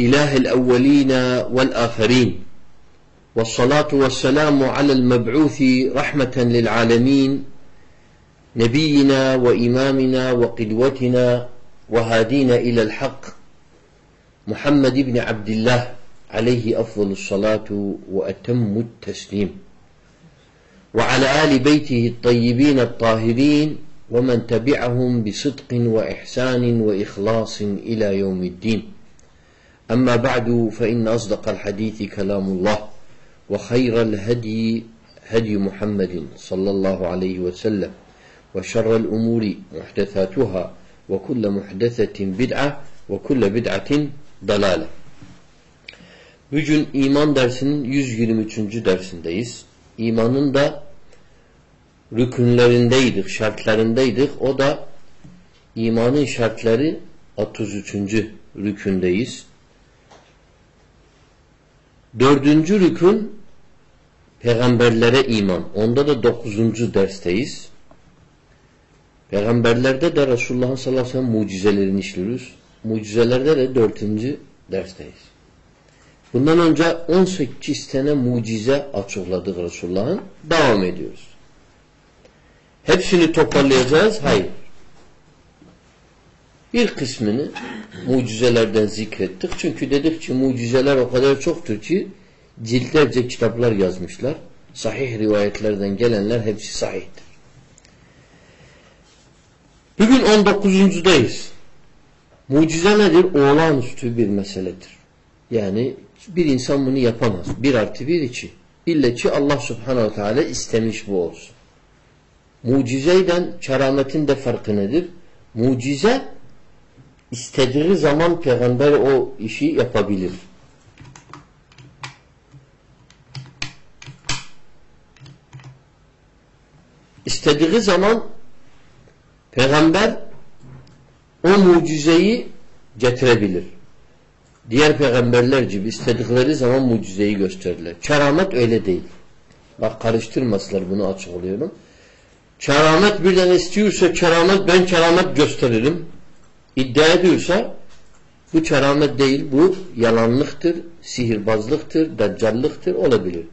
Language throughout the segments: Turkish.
إله الأولين والآخرين. والصلاة والسلام على المبعوث رحمة للعالمين نبينا وإمامنا وقدوتنا وهادينا إلى الحق محمد بن عبد الله عليه أفضل الصلاة وأتم التسليم. وعلى آل بيته الطيبين الطاهرين ومن تبعهم بصدق وإحسان وإخلاص إلى يوم الدين. أما بعد فإن أصدق الحديث كلام الله وخير الهدي هدي محمد صلى الله عليه وسلم وشر الأمور محدثاتها وكل محدثة بدعة وكل بدعة ضلالة Bugün iman dersinin 123. dersindeyiz. İmanın da rükünlerindeydik, şartlarındaydık. O da imanın şartları 33. rükündeyiz. Dördüncü rükün peygamberlere iman. Onda da dokuzuncu dersteyiz. Peygamberlerde de Resulullah'ın sallallahu aleyhi ve sellem mucizelerini işliyoruz. Mucizelerde de dördüncü dersteyiz. Bundan önce 18 tane mucize açıkladık Resulullah'ın. Devam ediyoruz. Hepsini toparlayacağız. Hayır. Bir kısmını mucizelerden zikrettik. Çünkü dedik ki mucizeler o kadar çoktur ki ciltlerce kitaplar yazmışlar. Sahih rivayetlerden gelenler hepsi sahihtir. Bugün 19.dayız. Mucize nedir? Olağanüstü bir meseledir. Yani bir insan bunu yapamaz. Bir artı bir iki. İlle ki Allah subhanahu teala istemiş bu olsun. Mucizeyden kerametin de farkı nedir? Mucize istediği zaman peygamber o işi yapabilir. İstediği zaman peygamber o mucizeyi getirebilir. Diğer peygamberler gibi istedikleri zaman mucizeyi gösterirler. Keramet öyle değil. Bak karıştırmasınlar bunu açıklıyorum. Keramet birden istiyorsa keramet ben keramet gösteririm. İddia ediyorsa bu keramet değil bu yalanlıktır, sihirbazlıktır, deccallıktır olabilir.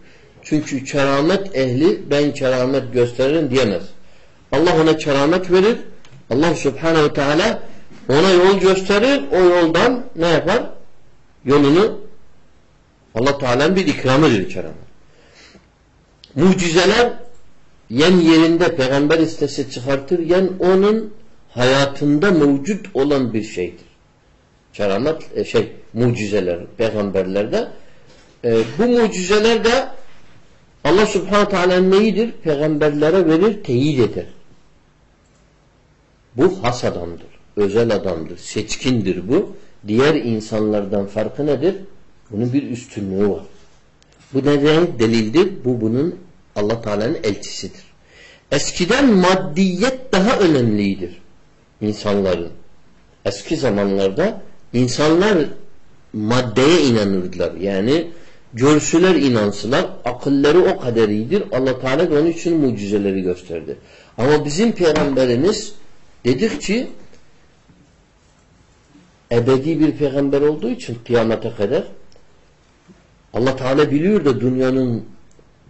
Çünkü keramet ehli ben keramet gösteririm diyemez. Allah ona keramet verir. Allah subhanehu teala ona yol gösterir. O yoldan ne yapar? Yolunu Allah Teala'nın bir ikramıdır keramet. Mucizeler yen yerinde peygamber istese çıkartır yen onun hayatında mevcut olan bir şeydir. Keramet e, şey mucizeler peygamberlerde e, bu mucizeler de Allah subhanahu teala neyidir? Peygamberlere verir, teyit eder. Bu has adamdır. Özel adamdır. Seçkindir bu. Diğer insanlardan farkı nedir? Bunun bir üstünlüğü var. Bu neden delildir? Bu bunun Allah Teala'nın elçisidir. Eskiden maddiyet daha önemliydir insanların. Eski zamanlarda insanlar maddeye inanırdılar. Yani görsüler inansılar, akılları o kadar iyidir. Allah Teala da onun için mucizeleri gösterdi. Ama bizim peygamberimiz dedik ki ebedi bir peygamber olduğu için kıyamete kadar Allah Teala biliyor da dünyanın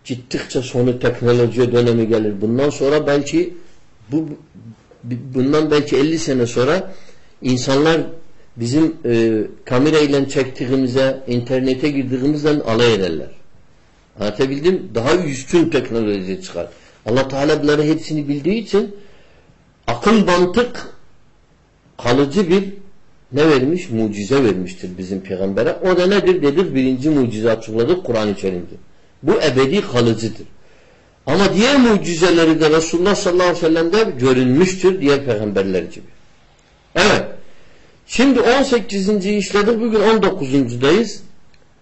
gittikçe sonu teknolojiye dönemi gelir. Bundan sonra belki bu bundan belki 50 sene sonra insanlar bizim e, kamerayla çektiğimize, internete girdiğimizden alay ederler. Anlatabildim? Daha üstün teknoloji çıkar. Allah Teala bunları hepsini bildiği için akıl mantık kalıcı bir ne vermiş? Mucize vermiştir bizim peygambere. O da nedir? Dedik birinci mucize açıkladık Kur'an-ı Kerim'de. Bu ebedi kalıcıdır. Ama diğer mucizeleri de Resulullah sallallahu aleyhi ve sellem'de görünmüştür diğer peygamberler gibi. Evet. Şimdi 18. işledik. Bugün 19.dayız.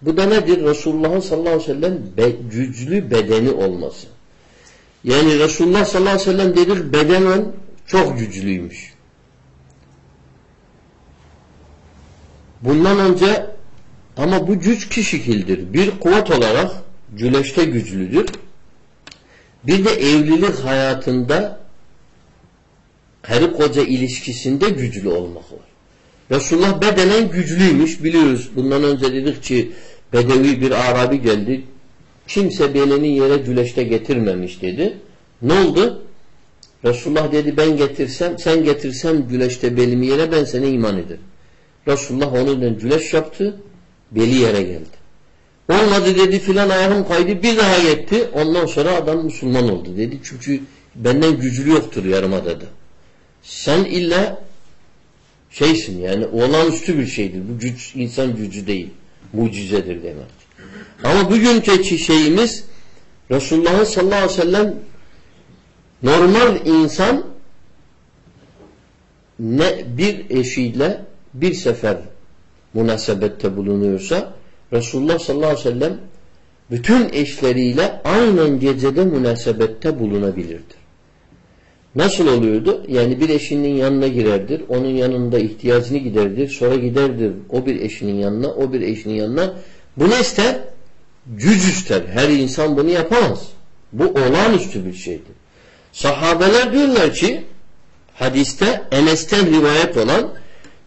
Bu da nedir? Resulullah'ın sallallahu aleyhi ve sellem be, güçlü bedeni olması. Yani Resulullah sallallahu aleyhi ve sellem dedik bedenen çok güçlüymüş. Bundan önce ama bu güç iki şekildir. Bir kuvvet olarak güleşte güçlüdür. Bir de evlilik hayatında karı koca ilişkisinde güçlü olmak var. Resulullah bedenen güçlüymüş biliyoruz. Bundan önce dedik ki Bedevi bir Arabi geldi. Kimse belini yere güleşte getirmemiş dedi. Ne oldu? Resulullah dedi ben getirsem, sen getirsem güleşte belimi yere ben sana iman ederim. Resulullah onunla güleş yaptı. Beli yere geldi. Olmadı dedi filan ayağım kaydı bir daha gitti. Ondan sonra adam Müslüman oldu dedi. Çünkü benden güclü yoktur yarımadada. Sen illa şeysin yani olağanüstü bir şeydir. Bu güç insan gücü değil. Mucizedir demek. Ama bugünkü şeyimiz Resulullah sallallahu aleyhi ve sellem normal insan ne bir eşiyle bir sefer münasebette bulunuyorsa Resulullah sallallahu aleyhi ve sellem bütün eşleriyle aynen gecede münasebette bulunabilirdi. Nasıl oluyordu? Yani bir eşinin yanına girerdir, onun yanında ihtiyacını giderdir, sonra giderdir o bir eşinin yanına, o bir eşinin yanına. Bu ne ister? Güç ister. Her insan bunu yapamaz. Bu olağanüstü bir şeydir. Sahabeler diyorlar ki hadiste Enes'ten rivayet olan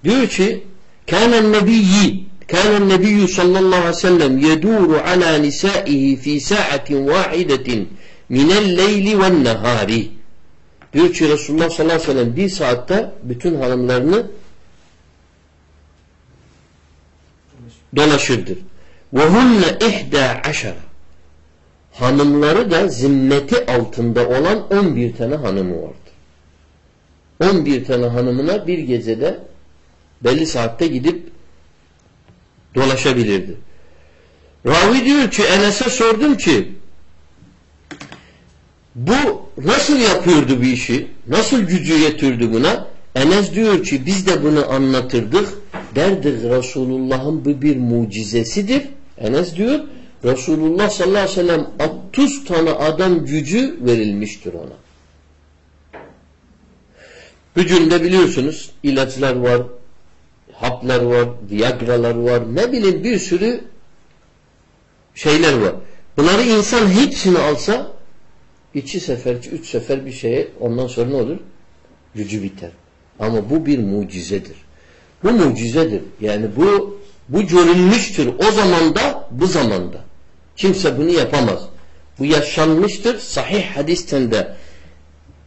diyor ki kânen nebiyyi kânen nebiyyü sallallahu aleyhi ve sellem yedûru alâ nisâihi fî sâatin vâhidetin minel leyli ven nehâri Diyor ki Resulullah sallallahu aleyhi ve sellem bir saatte bütün hanımlarını dolaşırdır. وَهُنَّ ihda aşara Hanımları da zimmeti altında olan 11 tane hanımı vardır. 11 tane hanımına bir gecede belli saatte gidip dolaşabilirdi. Ravi diyor ki Enes'e sordum ki bu nasıl yapıyordu bu işi? Nasıl gücü yetirdi buna? Enes diyor ki biz de bunu anlatırdık. Derdik Resulullah'ın bu bir mucizesidir. Enes diyor Resulullah sallallahu aleyhi ve sellem 30 tane adam gücü verilmiştir ona. Gücünde biliyorsunuz ilaçlar var, haplar var, viagralar var, ne bileyim bir sürü şeyler var. Bunları insan hepsini alsa iki sefer, üç sefer bir şeye ondan sonra ne olur? Gücü biter. Ama bu bir mucizedir. Bu mucizedir. Yani bu bu görülmüştür o zamanda bu zamanda. Kimse bunu yapamaz. Bu yaşanmıştır. Sahih hadisten de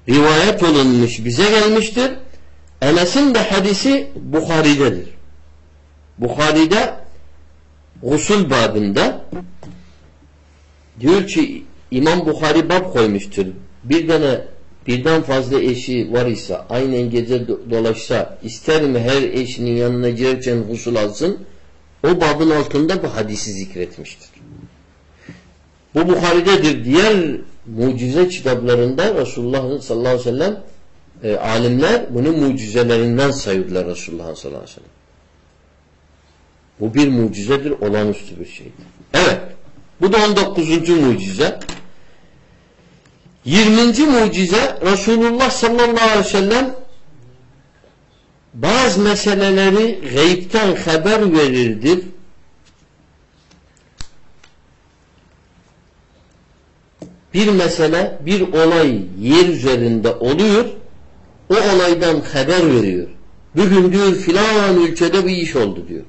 rivayet olunmuş bize gelmiştir. Enes'in de hadisi Bukhari'dedir. Bukhari'de gusül babında diyor ki İmam Bukhari bab koymuştur. Bir tane birden fazla eşi var ise aynen gece dolaşsa ister mi her eşinin yanına girerken husul alsın o babın altında bu hadisi zikretmiştir. Bu Bukhari'dedir. Diğer mucize kitaplarında Resulullah sallallahu aleyhi ve sellem e, alimler bunu mucizelerinden sayıyorlar Resulullah sallallahu aleyhi ve sellem. Bu bir mucizedir, olağanüstü bir şeydir. Evet. Bu da 19. mucize. 20. mucize Resulullah sallallahu aleyhi ve sellem bazı meseleleri gayipten haber verirdir. Bir mesele, bir olay yer üzerinde oluyor. O olaydan haber veriyor. Bugün diyor filan ülkede bir iş oldu diyor.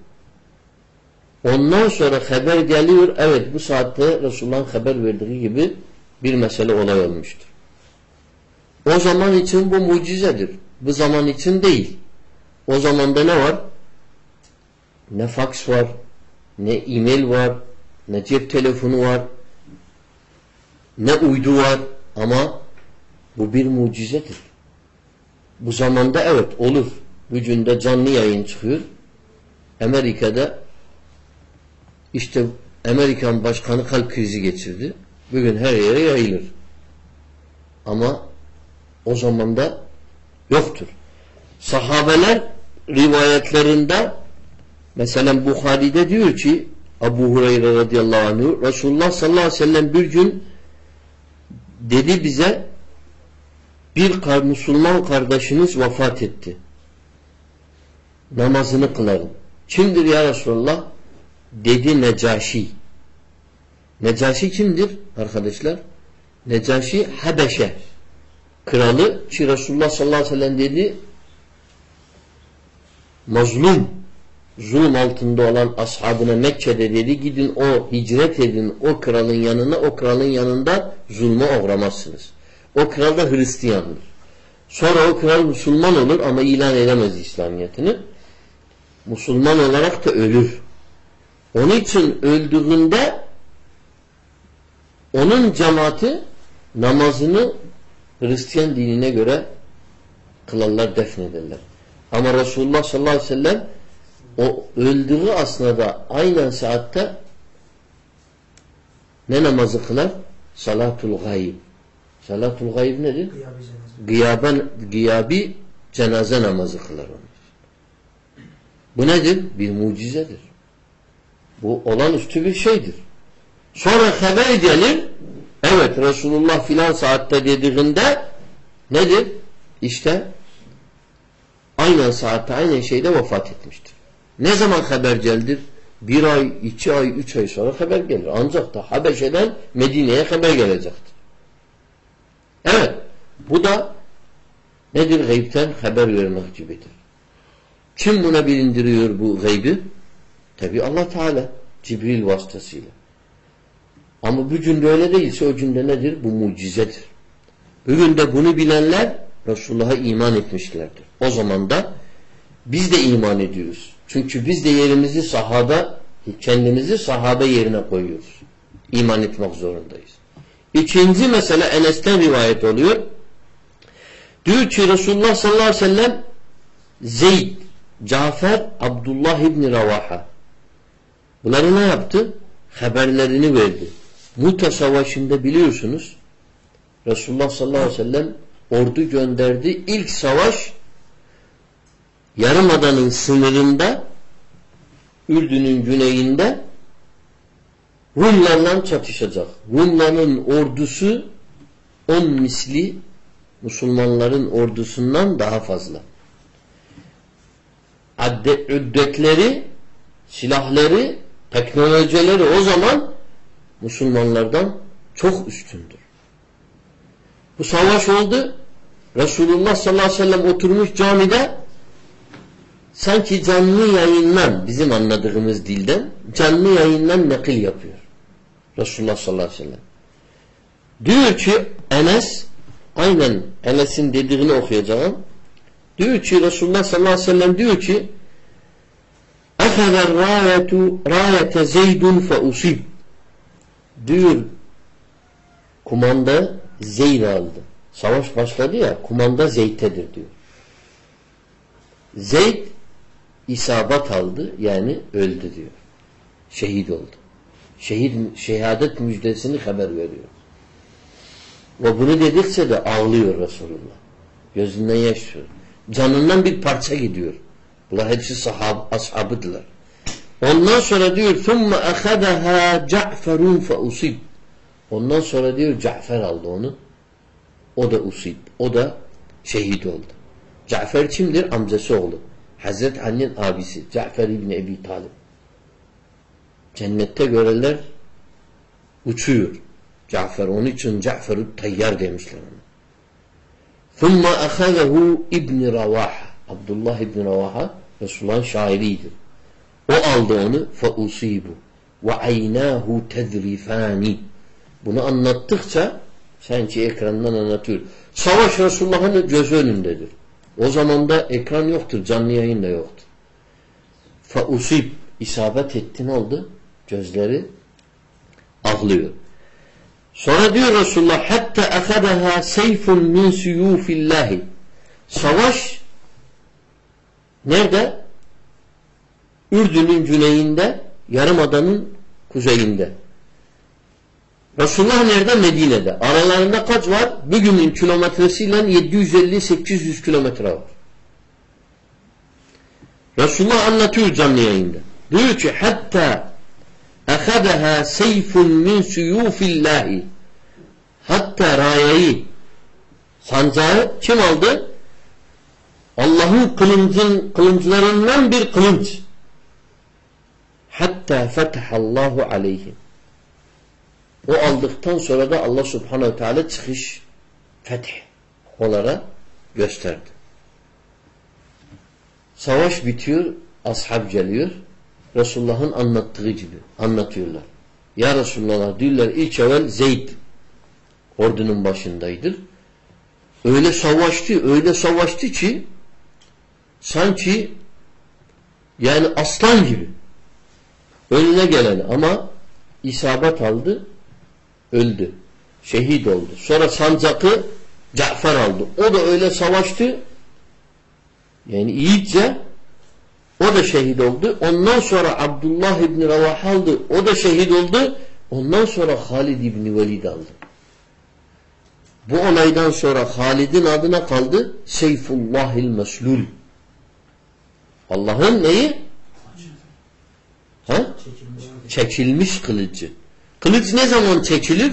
Ondan sonra haber geliyor. Evet bu saatte Resulullah'ın haber verdiği gibi bir mesele olay olmuştur. O zaman için bu mucizedir. Bu zaman için değil. O zamanda ne var? Ne faks var, ne e-mail var, ne cep telefonu var, ne uydu var ama bu bir mucizedir. Bu zamanda evet olur. Bugün canlı yayın çıkıyor. Amerika'da işte Amerikan başkanı kalp krizi geçirdi. Bugün her yere yayılır. Ama o zaman da yoktur. Sahabeler rivayetlerinde mesela Bukhari'de diyor ki Abu Hureyre radıyallahu anh Resulullah sallallahu aleyhi ve sellem bir gün dedi bize bir Müslüman kardeşiniz vefat etti. Namazını kılarım. Kimdir ya Resulullah? Dedi Necaşi. Necaşi kimdir arkadaşlar? Necaşi Habeşe kralı ki Resulullah sallallahu aleyhi ve sellem dedi mazlum zulüm altında olan ashabına Mekke'de dedi gidin o hicret edin o kralın yanına o kralın yanında zulme uğramazsınız. O kral da Hristiyandır. Sonra o kral Müslüman olur ama ilan edemez İslamiyetini. Müslüman olarak da ölür. Onun için öldüğünde onun cemaati namazını Hristiyan dinine göre kılarlar, defnederler. Ama Resulullah sallallahu aleyhi ve sellem o öldüğü aslında aynen saatte ne namazı kılar? Salatul gayb. Salatul gayb nedir? Gıyaben, gıyabi cenaze namazı kılar onu. Bu nedir? Bir mucizedir. Bu olağanüstü bir şeydir. Sonra haber gelir evet Resulullah filan saatte dediğinde nedir? İşte aynen saatte aynen şeyde vefat etmiştir. Ne zaman haber geldir? Bir ay, iki ay, üç ay sonra haber gelir. Ancak da Habeşe'den Medine'ye haber gelecektir. Evet. Bu da nedir? Gaybten haber vermek gibidir. Kim buna bilindiriyor bu gaybi? Tabi Allah Teala. Cibril vasıtasıyla. Ama bugün de öyle değilse o günde nedir? Bu mucizedir. Bugün de bunu bilenler Resulullah'a iman etmişlerdir. O zaman da biz de iman ediyoruz. Çünkü biz de yerimizi sahada, kendimizi sahabe yerine koyuyoruz. İman etmek zorundayız. İkinci mesele Enes'ten rivayet oluyor. Diyor ki Resulullah sallallahu aleyhi ve sellem Zeyd, Cafer, Abdullah İbni Ravaha bunları ne yaptı? Haberlerini verdi. Muta Savaşı'nda biliyorsunuz Resulullah sallallahu aleyhi ve sellem ordu gönderdi. İlk savaş Yarımada'nın sınırında Ürdün'ün güneyinde Rumlarla çatışacak. Rumların ordusu on misli Müslümanların ordusundan daha fazla. Adde, üddetleri, silahları, teknolojileri o zaman Müslümanlardan çok üstündür. Bu savaş oldu. Resulullah sallallahu aleyhi ve sellem oturmuş camide sanki canlı yayından bizim anladığımız dilden canlı yayından nakil yapıyor. Resulullah sallallahu aleyhi ve sellem. Diyor ki Enes aynen Enes'in dediğini okuyacağım. Diyor ki Resulullah sallallahu aleyhi ve sellem diyor ki Efeder rayetu rayete zeydun fe usib diyor kumanda zeyd aldı. Savaş başladı ya kumanda zeytedir diyor. Zeyd isabat aldı yani öldü diyor. Şehit oldu Şehit, şehadet müjdesini haber veriyor. Ve bunu dedikçe de ağlıyor Resulullah. Gözünden yaş çıkıyor. Canından bir parça gidiyor. Bunlar hepsi sahab, ashabıdılar. Ondan sonra diyor ثُمَّ أَخَذَهَا جَعْفَرٌ فَاُصِبْ Ondan sonra diyor Cafer aldı onu. O da usib. O da şehit oldu. Cafer kimdir? Amcası oğlu. Hazreti Ali'nin abisi. Cafer İbni Ebi Talib. Cennette göreler uçuyor. Cafer. Onun için Cafer-ı Tayyar demişler ona. ثُمَّ أَخَذَهُ İbni Ravaha. Abdullah İbni Ravaha Resulullah'ın şairidir. O aldı onu فَاُصِيبُ وَعَيْنَاهُ تَذْرِفَانِ Bunu anlattıkça sanki ekrandan anlatıyor. Savaş Resulullah'ın gözü önündedir. O zaman da ekran yoktur. Canlı yayın da yoktur. فَاُصِيب isabet etti ne oldu? Gözleri ağlıyor. Sonra diyor Resulullah hatta akadaha seyfun min suyufillahi. Savaş nerede? Ürdün'ün güneyinde, Yarımada'nın kuzeyinde. Resulullah nerede? Medine'de. Aralarında kaç var? Bugünün kilometresiyle 750-800 kilometre var. Resulullah anlatıyor canlı yayında. Diyor ki hatta اَخَذَهَا سَيْفٌ مِنْ سُيُوفِ اللّٰهِ Hatta rayayı, sancağı kim aldı? Allah'ın kılıncın, kılınçlarından bir kılınç. Hatta fetehallahu aleyhim. O aldıktan sonra da Allah subhanehu teala çıkış fetih onlara gösterdi. Savaş bitiyor, ashab geliyor. Resulullah'ın anlattığı gibi anlatıyorlar. Ya Resulullah diyorlar ilk evvel Zeyd ordunun başındaydır. Öyle savaştı, öyle savaştı ki sanki yani aslan gibi önüne gelen ama isabet aldı öldü. Şehit oldu. Sonra sancakı Cafer aldı. O da öyle savaştı yani iyice o da şehit oldu. Ondan sonra Abdullah İbni Ravah aldı. O da şehit oldu. Ondan sonra Halid İbni Velid aldı. Bu olaydan sonra Halid'in adına kaldı Seyfullahil Meslul. Allah'ın neyi? Ha? Çekilmiş kılıcı. Kılıç ne zaman çekilir?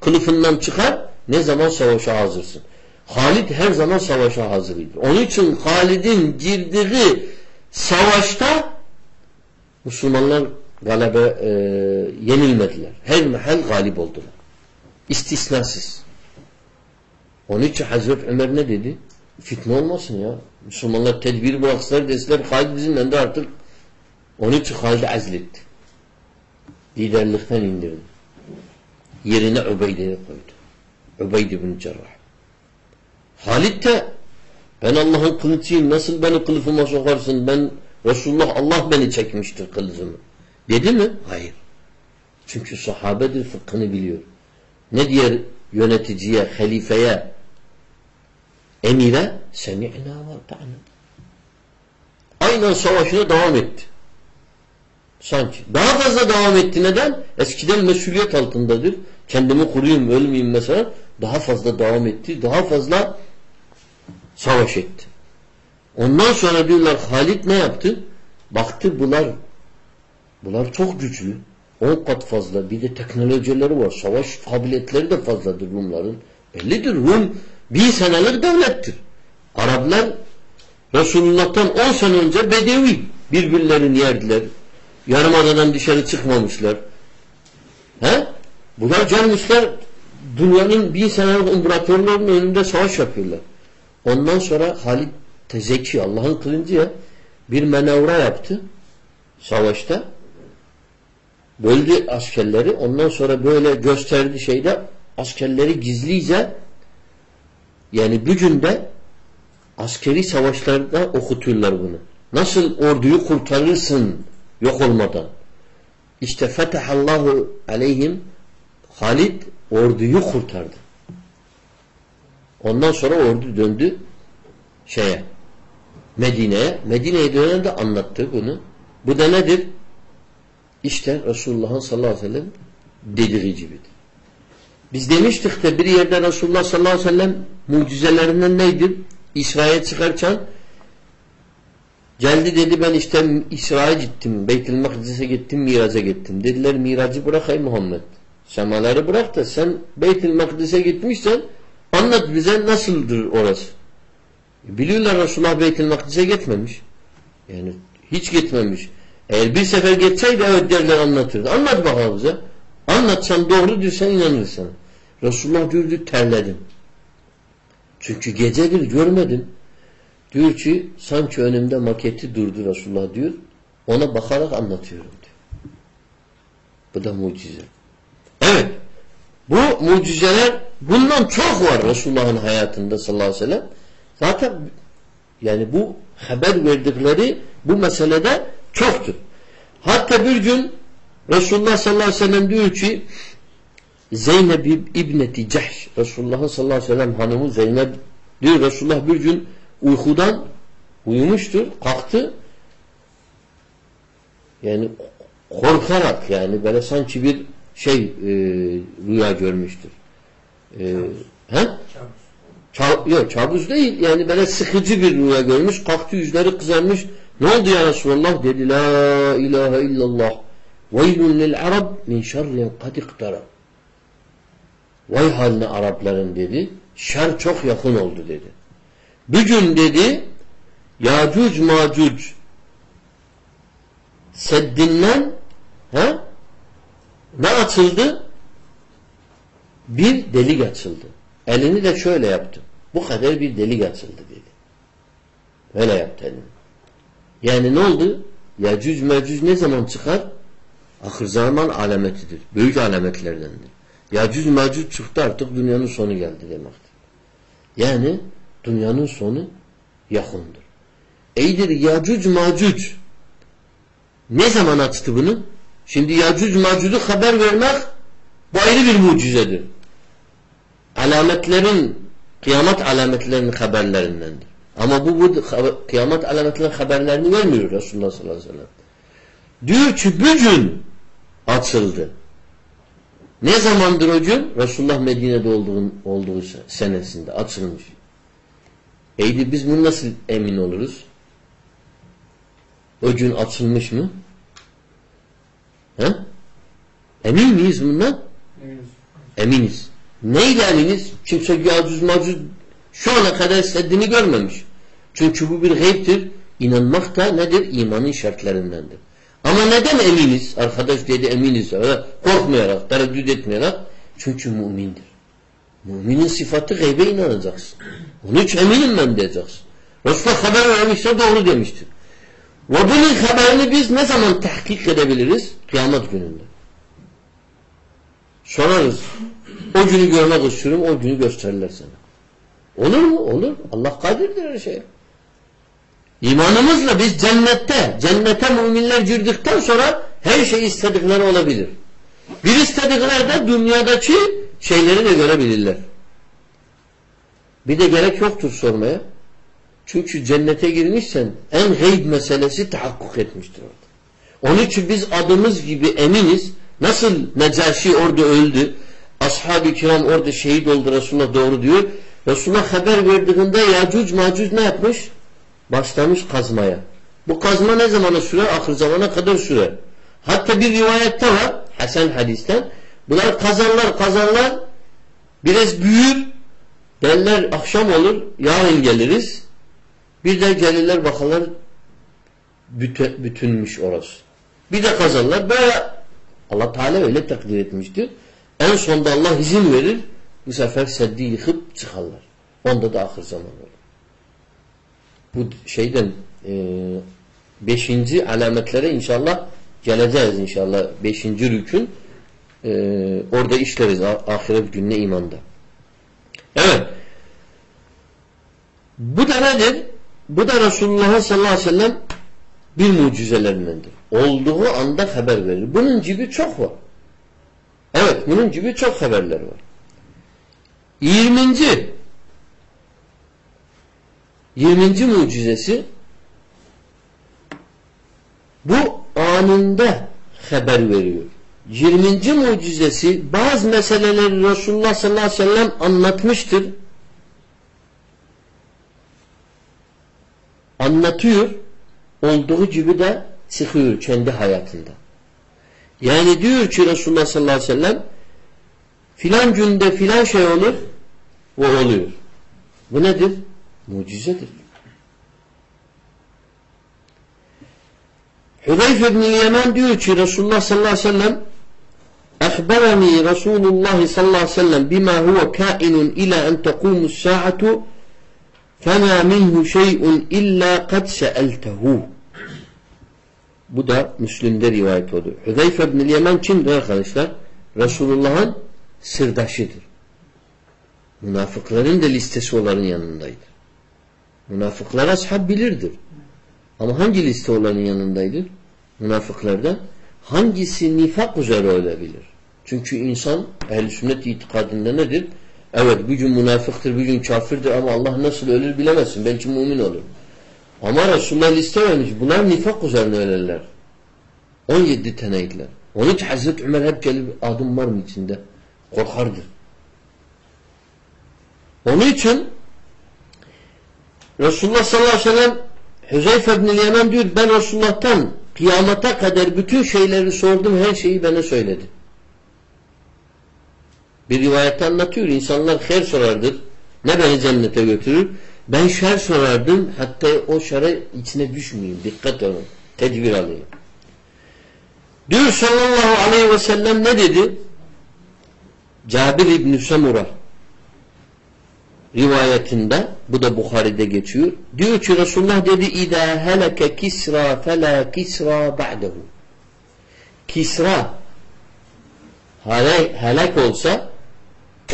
Kılıfından çıkar. Ne zaman savaşa hazırsın. Halid her zaman savaşa hazırıydı. Onun için Halid'in girdiği savaşta Müslümanlar galebe e, yenilmediler. Her mahal galip oldular. İstisnasız. Onun için Hazreti Ömer ne dedi? Fitne olmasın ya. Müslümanlar tedbir bıraksalar deseler Halid bizimle de artık onun için Halid'i azletti. Liderlikten indirdi. Yerine Ubeyde'ye koydu. Ubeyde bin Cerrah. Halid de ben Allah'ın kılıcıyım. Nasıl beni kılıfıma sokarsın? Ben Resulullah Allah beni çekmiştir kılıcımı. Dedi mi? Hayır. Çünkü sahabedir fıkhını biliyor. Ne diğer yöneticiye, halifeye, emire semi'na ve ta'na. Aynen savaşına devam etti. Sanki. Daha fazla devam etti. Neden? Eskiden mesuliyet altındadır. Kendimi kuruyum, ölmeyeyim mesela. Daha fazla devam etti. Daha fazla savaş etti. Ondan sonra diyorlar Halit ne yaptı? Baktı bunlar bunlar çok güçlü. On kat fazla. Bir de teknolojileri var. Savaş kabiliyetleri de fazladır Rumların. Bellidir. Rum bir senelik devlettir. Araplar Resulullah'tan on sene önce bedevi birbirlerini yerdiler. Yarımadadan dışarı çıkmamışlar. He? Bunlar gelmişler dünyanın bin senelik imparatorlarının önünde savaş yapıyorlar. Ondan sonra Halid Tezeki Allah'ın kılıncı ya bir menevra yaptı savaşta. Böldü askerleri. Ondan sonra böyle gösterdi şeyde askerleri gizlice yani bir günde askeri savaşlarda okuturlar bunu. Nasıl orduyu kurtarırsın yok olmadan. İşte fetehallahu aleyhim Halid orduyu kurtardı. Ondan sonra ordu döndü şeye Medine'ye. Medine'ye dönen de anlattı bunu. Bu da nedir? İşte Resulullah'ın sallallahu aleyhi ve sellem dediği gibidir. Biz demiştik de bir yerde Resulullah sallallahu aleyhi ve sellem mucizelerinden neydi? İsra'ya çıkarken geldi dedi ben işte İsra'ya gittim. Beytül Makdis'e gittim, Miraç'a gittim. Dediler Mirac'ı bırak ey Muhammed. Semaları bırak da sen Beytül Makdis'e gitmişsen anlat bize nasıldır orası. Biliyorlar Resulullah Beytül Makdis'e gitmemiş. Yani hiç gitmemiş. Eğer bir sefer geçseydi evet derler anlatırdı. Anlat bakalım bize. Anlatsan doğru diyorsan inanırız sana. Resulullah diyordu terledim. Çünkü gecedir görmedim. Diyor ki sanki önümde maketi durdu Resulullah diyor. Ona bakarak anlatıyorum diyor. Bu da mucize. Evet. Bu mucizeler bundan çok var Resulullah'ın hayatında sallallahu aleyhi ve sellem. Zaten yani bu haber verdikleri bu meselede çoktur. Hatta bir gün Resulullah sallallahu aleyhi ve sellem diyor ki Zeynep İbneti Cehş Resulullah sallallahu aleyhi ve sellem hanımı Zeynep diyor Resulullah bir gün uykudan uyumuştur, kalktı yani korkarak yani böyle sanki bir şey e, rüya görmüştür. E, he? Çab yok çabuz değil. Yani böyle sıkıcı bir rüya görmüş. Kalktı yüzleri kızarmış. Ne oldu ya Resulallah? Dedi la ilahe illallah. Veylun lil arab min şerrin kad iktara. Vay haline Arapların dedi. Şer çok yakın oldu dedi. Bugün dedi Yacuc Macuc seddinden he, ne açıldı? Bir delik açıldı. Elini de şöyle yaptı. Bu kadar bir delik açıldı dedi. Öyle yaptı elini. Yani ne oldu? Yecüc mecüc ne zaman çıkar? Ahir zaman alametidir. Büyük alametlerdendir. Yecüc mecüc çıktı artık dünyanın sonu geldi demektir. Yani dünyanın sonu yakındır. Eydir Yecüc mecüc ne zaman açtı bunu? Şimdi Yecüc mecücü haber vermek bu ayrı bir mucizedir. Alametlerin kıyamet alametlerinin haberlerindendir. Ama bu, bu kıyamet alametlerinin haberlerini vermiyor Resulullah sallallahu aleyhi ve sellem. Diyor ki bugün açıldı. Ne zamandır o gün? Resulullah Medine'de olduğu, olduğu senesinde açılmış. Eydi biz bunu nasıl emin oluruz? O gün açılmış mı? He? Emin miyiz bundan? Eminiz. Eminiz. Neyle eminiz? Kimse Yacuz Macuz şu ana kadar istediğini görmemiş. Çünkü bu bir gayiptir. İnanmak da nedir? İmanın şartlarındandır. Ama neden eminiz? Arkadaş dedi eminiz. Korkmayarak, tereddüt etmeyerek. Çünkü mümindir. Müminin sıfatı gaybe inanacaksın. Onun için eminim ben diyeceksin. Resulullah haber vermişse doğru demiştir. Ve bunun haberini biz ne zaman tahkik edebiliriz? Kıyamet gününde. Sorarız. O günü görmek istiyorum, o günü gösterirler sana. Olur mu? Olur. Allah kadirdir her şeye. İmanımızla biz cennette, cennete müminler girdikten sonra her şey istedikleri olabilir. Bir istedikleri de dünyadaki şeyleri de görebilirler. Bir de gerek yoktur sormaya. Çünkü cennete girmişsen en gayb meselesi tahakkuk etmiştir orada. Onun için biz adımız gibi eminiz. Nasıl Necaşi orada öldü. Ashab-ı kiram orada şehit oldu Resulullah doğru diyor. Resulullah haber verdiğinde Yacuc Macuc ne yapmış? Başlamış kazmaya. Bu kazma ne zamana sürer? Ahir zamana kadar sürer. Hatta bir rivayette var Hasan hadisten. Bunlar kazanlar kazanlar biraz büyür derler akşam olur yarın geliriz. Bir de gelirler bakarlar bütün, bütünmüş orası. Bir de kazanlar böyle Allah Teala öyle takdir etmiştir. En sonda Allah izin verir. Bu sefer seddi yıkıp çıkarlar. Onda da ahir zaman olur. Bu şeyden e, beşinci alametlere inşallah geleceğiz inşallah. Beşinci rükün e, orada işleriz ahiret gününe imanda. Evet. Bu da nedir? Bu da Resulullah sallallahu aleyhi ve sellem bir mucizelerindendir. Olduğu anda haber verir. Bunun gibi çok var. Evet, bunun gibi çok haberler var. 20. 20. mucizesi bu anında haber veriyor. 20. mucizesi bazı meseleleri Resulullah sallallahu aleyhi ve sellem anlatmıştır. Anlatıyor. Olduğu gibi de çıkıyor kendi hayatında. Yani diyor ki Resulullah sallallahu aleyhi ve sellem filan günde filan şey olur ve oluyor. Bu nedir? Mucizedir. Hudeyf ibn-i Yemen diyor ki Resulullah sallallahu aleyhi ve sellem Ehbereni Resulullah sallallahu aleyhi ve sellem bima huve kainun ila en tekumus saatu fena minhu şey'un illa kad seeltehu. Bu da Müslüm'de rivayet oldu. Hüzeyfe bin Yemen kimdir arkadaşlar? Resulullah'ın sırdaşıdır. Münafıkların da listesi olanın yanındaydı. Münafıklar ashab bilirdir. Ama hangi liste olanın yanındaydı? Münafıklardan. Hangisi nifak üzere olabilir? Çünkü insan ehl-i sünnet itikadında nedir? Evet bir gün münafıktır, bir gün kafirdir ama Allah nasıl ölür bilemezsin. Belki mümin olur. Ama Resulullah liste vermiş. Bunlar nifak üzerine ölürler. 17 taneydiler. Onun için Hazreti Ömer hep gelip adım var mı içinde? Korkardı. Onun için Resulullah sallallahu aleyhi ve sellem Hüzeyfe bin Yemen diyor ben Resulullah'tan Kıyamata kadar bütün şeyleri sordum. Her şeyi bana söyledi. Bir rivayette anlatıyor. İnsanlar her sorardır. Ne beni cennete götürür? Ben şer sorardım. Hatta o şere içine düşmeyeyim. Dikkat olun. Tedbir alayım. Diyor sallallahu aleyhi ve sellem ne dedi? Cabir İbni Samura rivayetinde bu da Bukhari'de geçiyor. Diyor ki Resulullah dedi İzâ heleke kisra felâ kisra ba'dehu Kisra helak olsa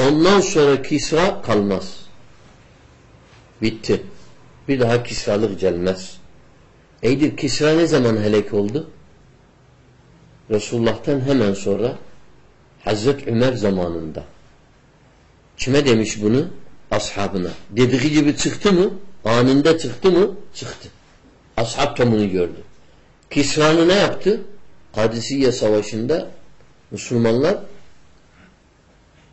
ondan sonra Kisra kalmaz. Bitti. Bir daha Kisralık gelmez. Eydir Kisra ne zaman helak oldu? Resulullah'tan hemen sonra Hazret Ömer zamanında. Kime demiş bunu? Ashabına. Dediği gibi çıktı mı? Anında çıktı mı? Çıktı. Ashab da gördü. Kisra'nı ne yaptı? Kadisiye Savaşı'nda Müslümanlar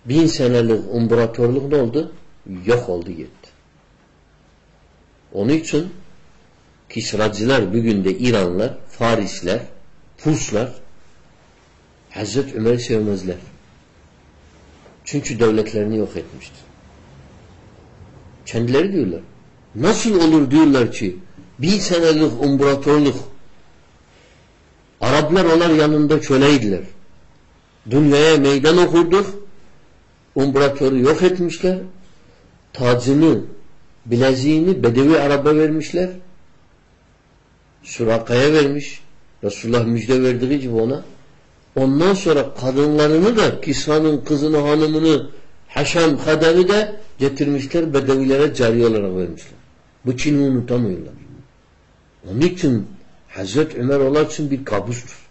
bin senelik imparatorluk ne oldu? Yok oldu gitti. Onun için Kisracılar bugün de İranlar, Farisler, Puslar Hazreti Ömer'i sevmezler. Çünkü devletlerini yok etmiştir. Kendileri diyorlar. Nasıl olur diyorlar ki bin senelik imparatorluk Araplar onlar yanında köleydiler. Dünyaya meydan okurduk. İmparatoru yok etmişler. Tacını, bileziğini Bedevi Arap'a vermişler. Suraka'ya vermiş. Resulullah müjde verdiği gibi ona. Ondan sonra kadınlarını da Kisra'nın kızını, hanımını, Haşam, Hadem'i de getirmişler Bedevilere cari olarak vermişler. Bu Çin'i unutamıyorlar. Onun için Hazreti Ömer onlar için bir kabustur.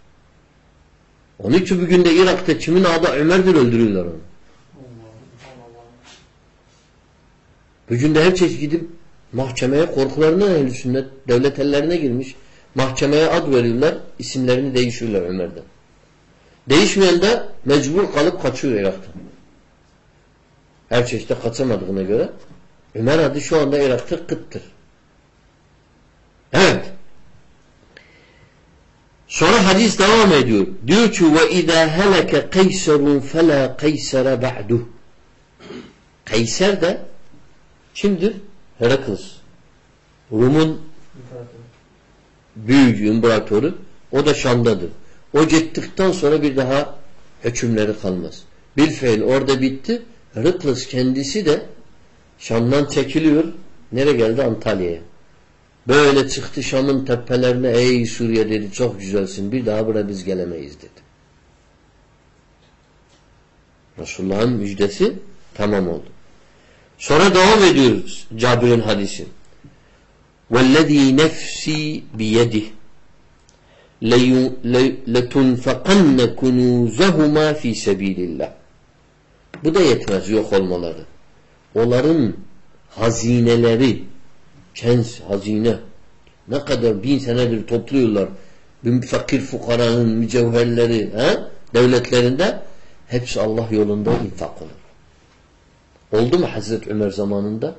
Onun için bugün de Irak'ta kimin adı Ömer'dir öldürüyorlar onu. Bugün de her çeşit gidip mahkemeye korkularına ehl sünnet devlet ellerine girmiş. Mahkemeye ad veriyorlar, isimlerini değişiyorlar Ömer'den. Değişmeyen de mecbur kalıp kaçıyor Irak'tan. Her çeşitte kaçamadığına göre Ömer adı şu anda Irak'ta kıttır. Evet. Sonra hadis devam ediyor. Diyor ki ve izâ heleke kayserun felâ kaysere ba'duh. Kayser de kimdir? Herakles. Rum'un büyücü, imparatoru. O da Şam'dadır. O gittikten sonra bir daha hükümleri kalmaz. Bilfeil orada bitti. Rıklıs kendisi de Şam'dan çekiliyor. Nereye geldi? Antalya'ya. Böyle çıktı Şam'ın tepelerine ey Suriye dedi çok güzelsin bir daha buraya biz gelemeyiz dedi. Resulullah'ın müjdesi tamam oldu. Sonra devam ediyoruz Cabir'in hadisi. وَالَّذ۪ي نَفْسِي بِيَدِهِ لَتُنْفَقَنَّ كُنُوزَهُمَا ف۪ي سَب۪يلِ اللّٰهِ Bu da yetmez yok olmaları. Onların hazineleri kens, hazine ne kadar bin senedir topluyorlar. Bin fakir fukaranın mücevherleri he? devletlerinde hepsi Allah yolunda infak olur. Oldu mu Hazreti Ömer zamanında?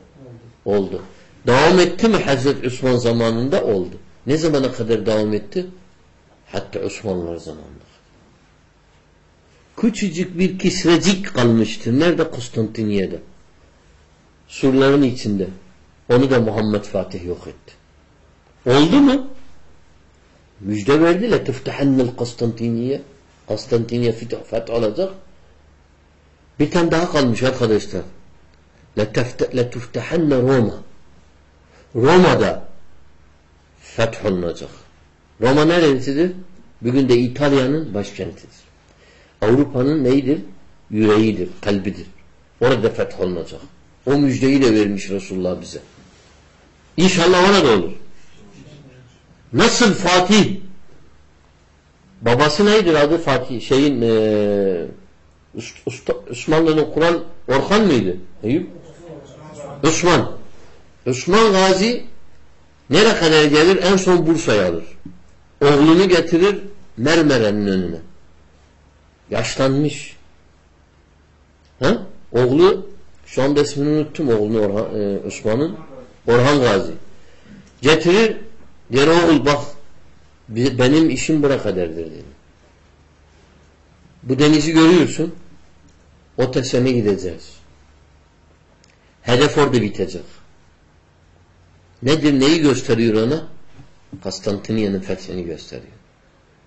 Oldu. Oldu. Devam etti mi Hazreti Osman zamanında? Oldu. Ne zamana kadar devam etti? Hatta Osmanlılar zamanında. Küçücük bir kisrecik kalmıştı. Nerede? Konstantiniye'de. Surların içinde. Onu da Muhammed Fatih yok etti. Oldu mu? Müjde verdi. لَتُفْتَحَنَّ الْقَسْتَنْتِينِيَ Konstantiniye feth olacak. Bir tane daha kalmış arkadaşlar. لَتُفْتَحَنَّ Roma. Roma'da feth olunacak. Roma neresidir? Bugün de İtalya'nın başkentidir. Avrupa'nın neydir? Yüreğidir, kalbidir. Orada feth olunacak. O müjdeyi de vermiş Resulullah bize. İnşallah orada olur. Nasıl Fatih? Babası neydir adı Fatih? Şeyin e, Osmanlı'nın Kur'an Orhan mıydı? Eyüp? Osman. Osman Gazi nereye kadar gelir? En son Bursa'ya alır. Oğlunu getirir Mermere'nin önüne. Yaşlanmış. Ha? Oğlu şu anda ismini unuttum oğlunu Orhan, e, Osman'ın. Orhan Gazi. Getirir der oğul bak Benim işim bura kadardır dedi. Bu denizi görüyorsun. O teseme gideceğiz. Hedef orada bitecek. Nedir? Neyi gösteriyor ona? Konstantiniyye'nin fethini gösteriyor.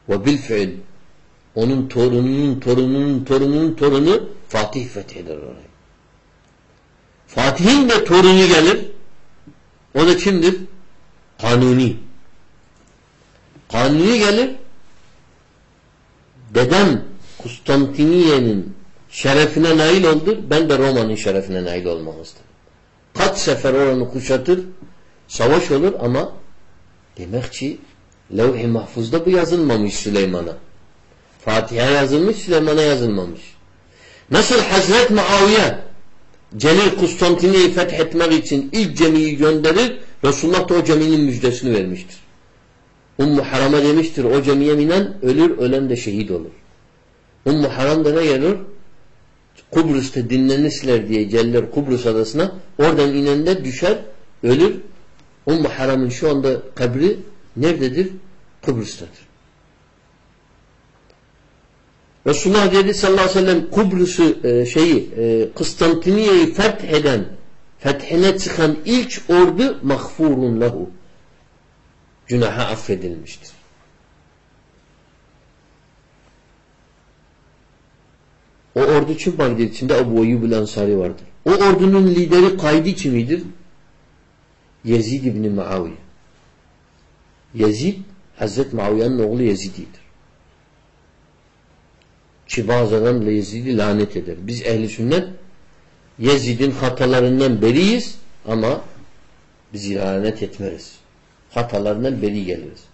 Ve bil onun torununun torununun torununun torunu Fatih fetheder orayı. Fatih'in de torunu gelir. O da kimdir? Kanuni. Kanuni gelir. Dedem Konstantiniye'nin şerefine nail oldur. Ben de Roma'nın şerefine nail olmak Kaç sefer oranı kuşatır. Savaş olur ama demek ki levh-i mahfuzda bu yazılmamış Süleyman'a. Fatiha yazılmış, Süleyman'a yazılmamış. Nasıl Hazret Muaviye Celil Konstantiniye'yi fethetmek için ilk cemiyi gönderir, Resulullah da o ceminin müjdesini vermiştir. Ummu Haram'a demiştir, o cemiye minen ölür, ölen de şehit olur. Ummu Haram da ne gelir? Kıbrıs'ta dinlenirler diye gelirler Kıbrıs adasına. Oradan inende düşer, ölür. Ummu Haram'ın şu anda kabri nerededir? Kıbrıs'tadır. Resulullah dedi sallallahu aleyhi ve sellem Kıbrıs'ı e, şeyi e, Konstantiniye'yi fetheden fethine çıkan ilk ordu mahfurun lehu. Günaha affedilmiştir. O ordu kim vardır? İçinde Ebu Eyyub Ansari vardır. O ordunun lideri kaydı kimidir? Yezid İbni Muaviye. Yezid Hazreti Muaviye'nin oğlu Yezid'idir. Ki adam Yezid'i lanet eder. Biz ehli sünnet Yezid'in hatalarından beriyiz ama biz lanet etmeriz. Hatalarından beri geliriz.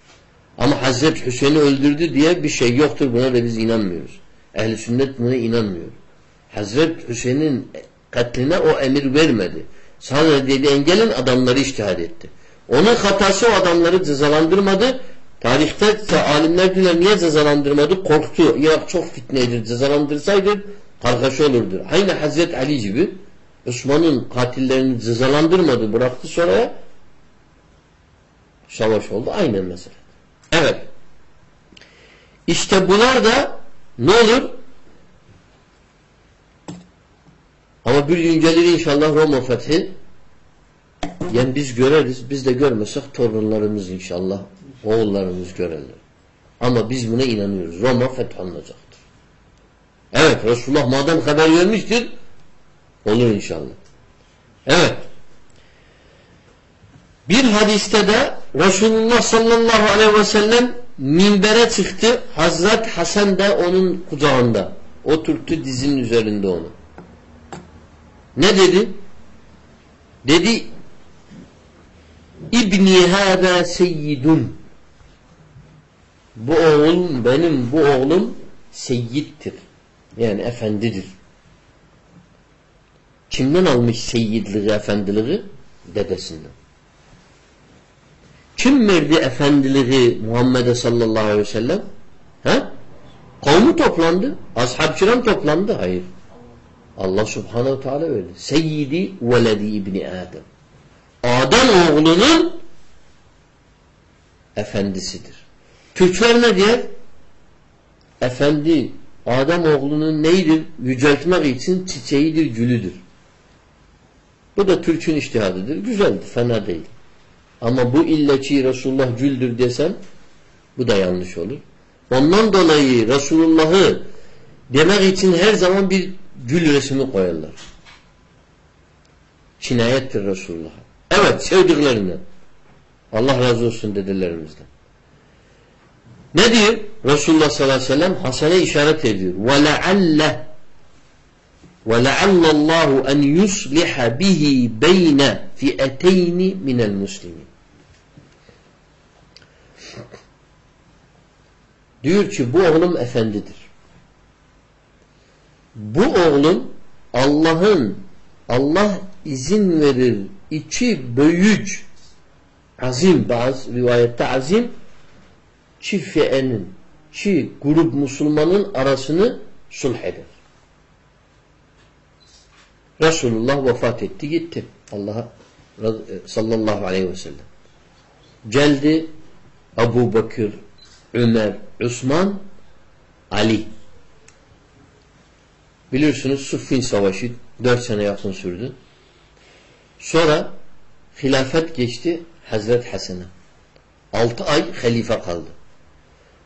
Ama Hazreti Hüseyin'i öldürdü diye bir şey yoktur. Buna da biz inanmıyoruz. Ehli sünnet buna inanmıyor. Hazreti Hüseyin'in katline o emir vermedi. Sadece dedi engelin adamları iştihad etti. Onun hatası o adamları cezalandırmadı. Tarihte alimler diyorlar niye cezalandırmadı? Korktu. Ya çok fitnedir. Cezalandırsaydı kargaşa olurdu. Aynı Hazreti Ali gibi Osman'ın katillerini cezalandırmadı. Bıraktı sonra savaş oldu. Aynen mesela. Evet. İşte bunlar da ne olur? Ama bir gün gelir inşallah Roma fethi. Yani biz göreriz. Biz de görmesek torunlarımız inşallah oğullarımız görürler. Ama biz buna inanıyoruz. Roma fetholunacaktır. Evet Resulullah madem haber vermiştir olur inşallah. Evet. Bir hadiste de Resulullah sallallahu aleyhi ve sellem minbere çıktı. Hazret Hasan da onun kucağında. Oturttu dizinin üzerinde onu. Ne dedi? Dedi İbni hâdâ seyyidun bu oğlum benim bu oğlum seyyittir. Yani efendidir. Kimden almış seyyidliği, efendiliği? Dedesinden. Kim verdi efendiliği Muhammed'e sallallahu aleyhi ve sellem? Ha? Kavmi toplandı. Ashab-ı kiram toplandı. Hayır. Allah subhanehu teala verdi. Seyyidi veledi ibni Adem. Adem oğlunun efendisidir. Türkler ne diyor? Efendi Adem oğlunun neydir? Yüceltmek için çiçeğidir, gülüdür. Bu da Türk'ün iştihadıdır. Güzeldir, fena değil. Ama bu illeki Resulullah güldür desen bu da yanlış olur. Ondan dolayı Resulullah'ı demek için her zaman bir gül resmi koyarlar. Cinayettir Resulullah'a. Evet sevdiklerinden. Allah razı olsun dedelerimizden. Ne diyor? Resulullah sallallahu aleyhi ve sellem Hasan'e işaret ediyor. وَلَعَلَّ وَلَعَلَّ اللّٰهُ اَنْ يُصْلِحَ بِهِ بَيْنَ فِئَتَيْنِ مِنَ الْمُسْلِمِينَ Diyor ki bu oğlum efendidir. Bu oğlum Allah'ın Allah izin verir iki büyük azim bazı rivayette azim çi fi'enin, çi grup Müslümanın arasını sulh eder. Resulullah vefat etti gitti. Allah'a sallallahu aleyhi ve sellem. Geldi Ebu Bakır, Ömer, Osman, Ali. Biliyorsunuz Suffin Savaşı dört sene yakın sürdü. Sonra hilafet geçti Hazret Hasan'a. Altı ay halife kaldı.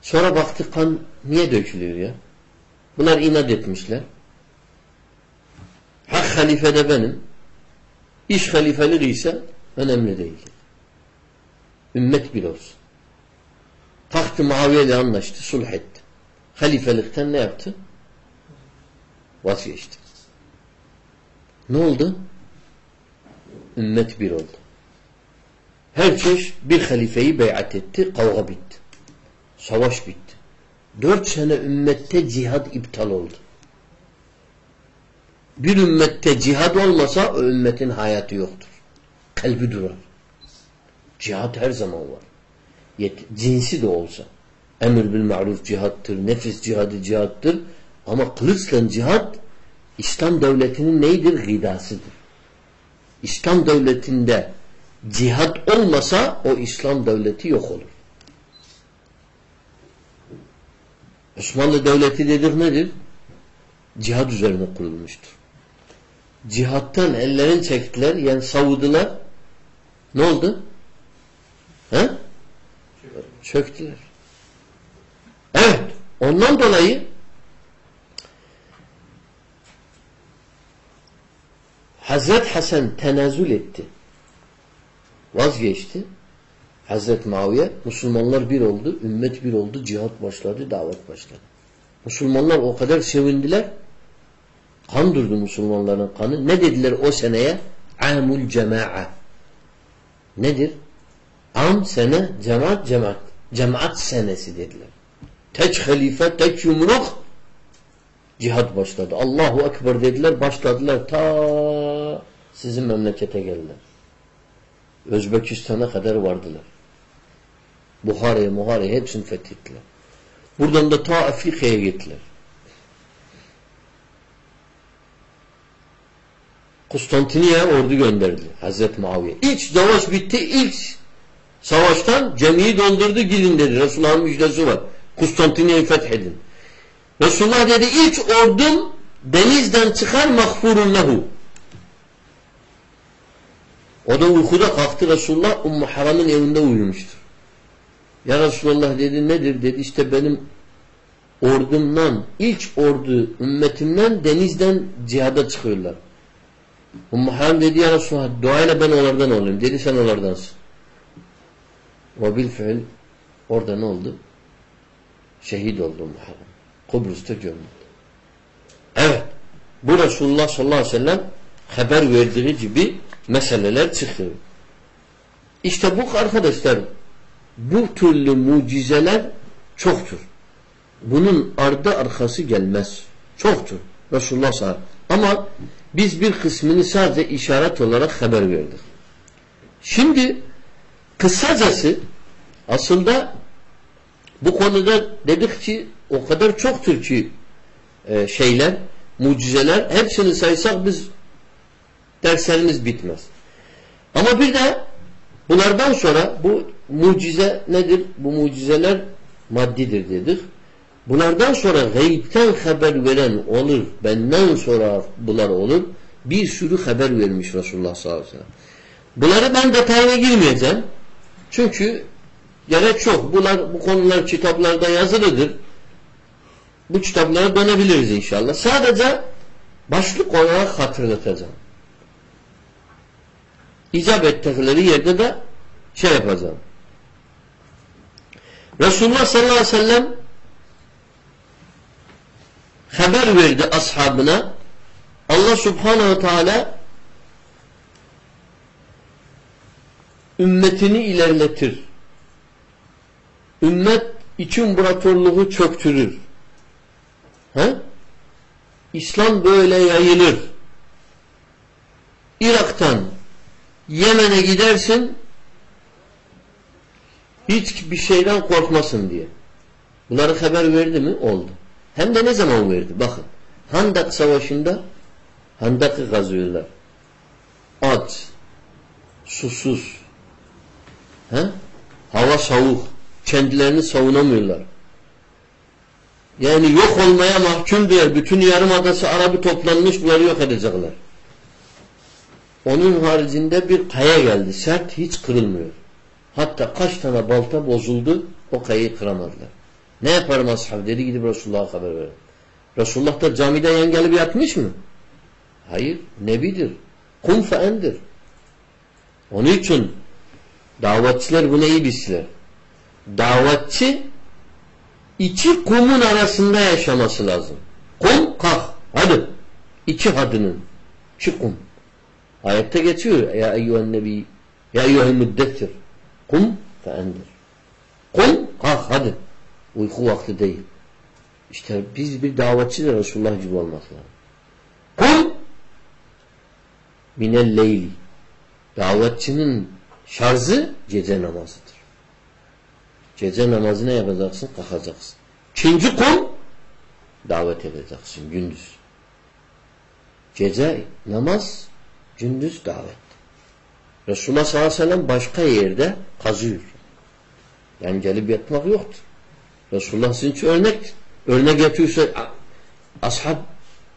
Sonra baktık kan niye dökülüyor ya? Bunlar inat etmişler. Hak halife de benim. İş halifelik ise önemli değil. Ümmet bir olsun. Taht-ı Muaviye ile anlaştı, sulh etti. Halifelikten ne yaptı? Vazgeçti. Ne oldu? Ümmet bir oldu. Herkes bir halifeyi beyat etti, kavga bitti. Savaş bitti. Dört sene ümmette cihad iptal oldu. Bir ümmette cihad olmasa o ümmetin hayatı yoktur. Kalbi durar. Cihad her zaman var. Yet, cinsi de olsa. Emir bil ma'ruf cihattır, nefis cihadı cihattır. Ama kılıçla cihad İslam devletinin neydir? Gıdasıdır. İslam devletinde cihad olmasa o İslam devleti yok olur. Osmanlı devleti dedik nedir? Cihad üzerine kurulmuştur. Cihattan ellerini çektiler, yani savudular. Ne oldu? He? Çöktüler. Evet. Ondan dolayı Hazret Hasan tenazül etti. Vazgeçti. Hazret Muaviye Müslümanlar bir oldu, ümmet bir oldu, cihat başladı, davet başladı. Müslümanlar o kadar sevindiler. Kan durdu Müslümanların kanı. Ne dediler o seneye? Amul cema'a. Nedir? Am sene, cemaat, cemaat. Cemaat senesi dediler. Tek halife, tek yumruk cihat başladı. Allahu Ekber dediler, başladılar. Ta sizin memlekete geldiler. Özbekistan'a kadar vardılar. Buhara'ya, Muhara'ya hepsini fethettiler. Buradan da ta Afrika'ya gittiler. Konstantiniye ordu gönderdi Hazreti Muaviye. İlk savaş bitti. İlk savaştan cemiyi doldurdu gidin dedi. Resulullah'ın müjdesi var. Konstantiniye'yi fethedin. Resulullah dedi ilk ordum denizden çıkar mahfurun lehu. O da uykuda kalktı Resulullah Ummu Haram'ın evinde uyumuştur. Ya Resulullah dedi nedir? Dedi işte benim ordumdan, ilk ordu ümmetimden denizden cihada çıkıyorlar. Ummu Haram dedi ya Resulullah duayla ben onlardan olayım. Dedi sen onlardansın. Ve bil orada ne oldu? Şehit oldu Ummu Haram. Kıbrıs'ta gömüldü. Evet. Bu Resulullah sallallahu aleyhi ve sellem haber verdiği gibi meseleler çıktı. İşte bu arkadaşlar bu türlü mucizeler çoktur. Bunun ardı arkası gelmez. Çoktur. Resulullah sallallahu Ama biz bir kısmını sadece işaret olarak haber verdik. Şimdi kısacası aslında bu konuda dedik ki o kadar çoktur ki e, şeyler, mucizeler hepsini saysak biz derslerimiz bitmez. Ama bir de bunlardan sonra bu mucize nedir? Bu mucizeler maddidir dedik. Bunlardan sonra gayipten haber veren olur. Benden sonra bunlar olur. Bir sürü haber vermiş Resulullah sallallahu aleyhi ve sellem. Bunları ben detayına girmeyeceğim. Çünkü gerek çok. Bunlar, bu konular kitaplarda yazılıdır. Bu kitaplara dönebiliriz inşallah. Sadece başlık olarak hatırlatacağım. İcap ettikleri yerde de şey yapacağım. Resulullah sallallahu aleyhi ve sellem haber verdi ashabına Allah subhanehu teala ümmetini ilerletir. Ümmet iç imparatorluğu çöktürür. He? İslam böyle yayılır. Irak'tan Yemen'e gidersin hiç bir şeyden korkmasın diye. Bunları haber verdi mi? Oldu. Hem de ne zaman verdi? Bakın. Handak Savaşı'nda Handak'ı kazıyorlar. Aç, susuz, he? hava soğuk, kendilerini savunamıyorlar. Yani yok olmaya mahkumdular. Bütün yarımadası Arabı toplanmış bunları yok edecekler. Onun haricinde bir kaya geldi. Sert hiç kırılmıyor. Hatta kaç tane balta bozuldu o kayayı kıramadılar. Ne yaparım ashab dedi gidip Resulullah'a haber verin. Resulullah da camide yan gelip yatmış mı? Hayır. Nebidir. Kum feendir. Onun için davetçiler bunu iyi bilsinler. Davetçi iki kumun arasında yaşaması lazım. Kum kalk. Hadi. İki hadının. İki kum. Ayette geçiyor. Ya eyyühen nebi ya eyyühen müddettir. Kum feendir. Kum kalk hadi. Uyku vakti değil. İşte biz bir davetçi de Resulullah gibi olmak lazım. Kum minel leyli. Davetçinin şarjı gece namazıdır. Gece namazı ne yapacaksın? Kalkacaksın. İkinci kum davet edeceksin gündüz. Gece namaz, gündüz davet. Resulullah sallallahu aleyhi ve sellem başka yerde kazıyor. Yani gelip yatmak yoktur. Resulullah sizin için örnek. Örnek getiriyorsa ashab,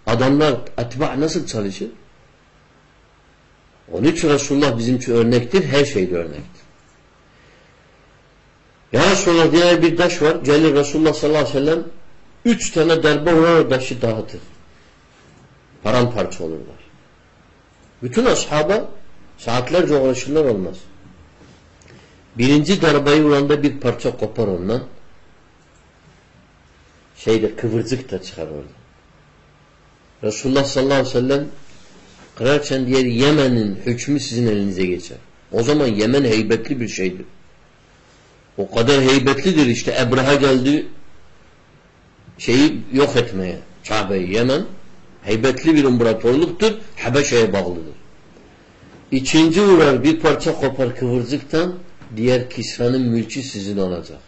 adamlar, atba nasıl çalışır? Onun için Resulullah bizim için örnektir. Her şeyde örnektir. Ya Resulullah diğer bir taş var. Gelir Resulullah sallallahu aleyhi ve sellem üç tane darbe vurar o taşı dağıtır. Paramparça olurlar. Bütün ashaba saatlerce uğraşırlar olmaz. Birinci darbeyi vuranda bir parça kopar ondan. Şeyde kıvırcık da çıkar orada. Resulullah sallallahu aleyhi ve sellem kırarken diğer Yemen'in hükmü sizin elinize geçer. O zaman Yemen heybetli bir şeydir. O kadar heybetlidir işte Ebraha geldi şeyi yok etmeye. Kabe'yi Yemen heybetli bir imparatorluktur. Habeşe'ye bağlıdır. İkinci uğrar bir parça kopar kıvırcıktan diğer Kisra'nın mülkü sizin olacak.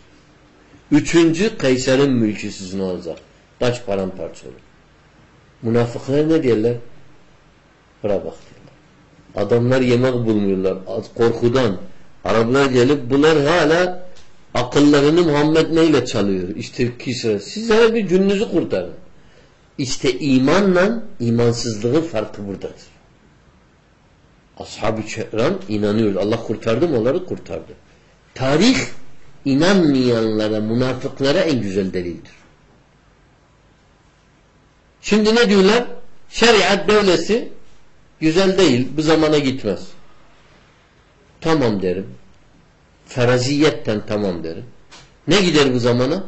Üçüncü Kayser'in mülkü sizin olacak. Taş paramparça olur. Münafıklar ne diyorlar? Bura bak. Adamlar yemek bulmuyorlar. Korkudan. Araplar gelip bunlar hala akıllarını Muhammed neyle çalıyor? İşte Kisra. Siz her bir gününüzü kurtarın. İşte imanla imansızlığın farkı buradadır. Ashab-ı kiram inanıyor. Allah kurtardı mı? Onları kurtardı. Tarih inanmayanlara, münafıklara en güzel delildir. Şimdi ne diyorlar? Şeriat devlesi güzel değil. Bu zamana gitmez. Tamam derim. Feraziyetten tamam derim. Ne gider bu zamana?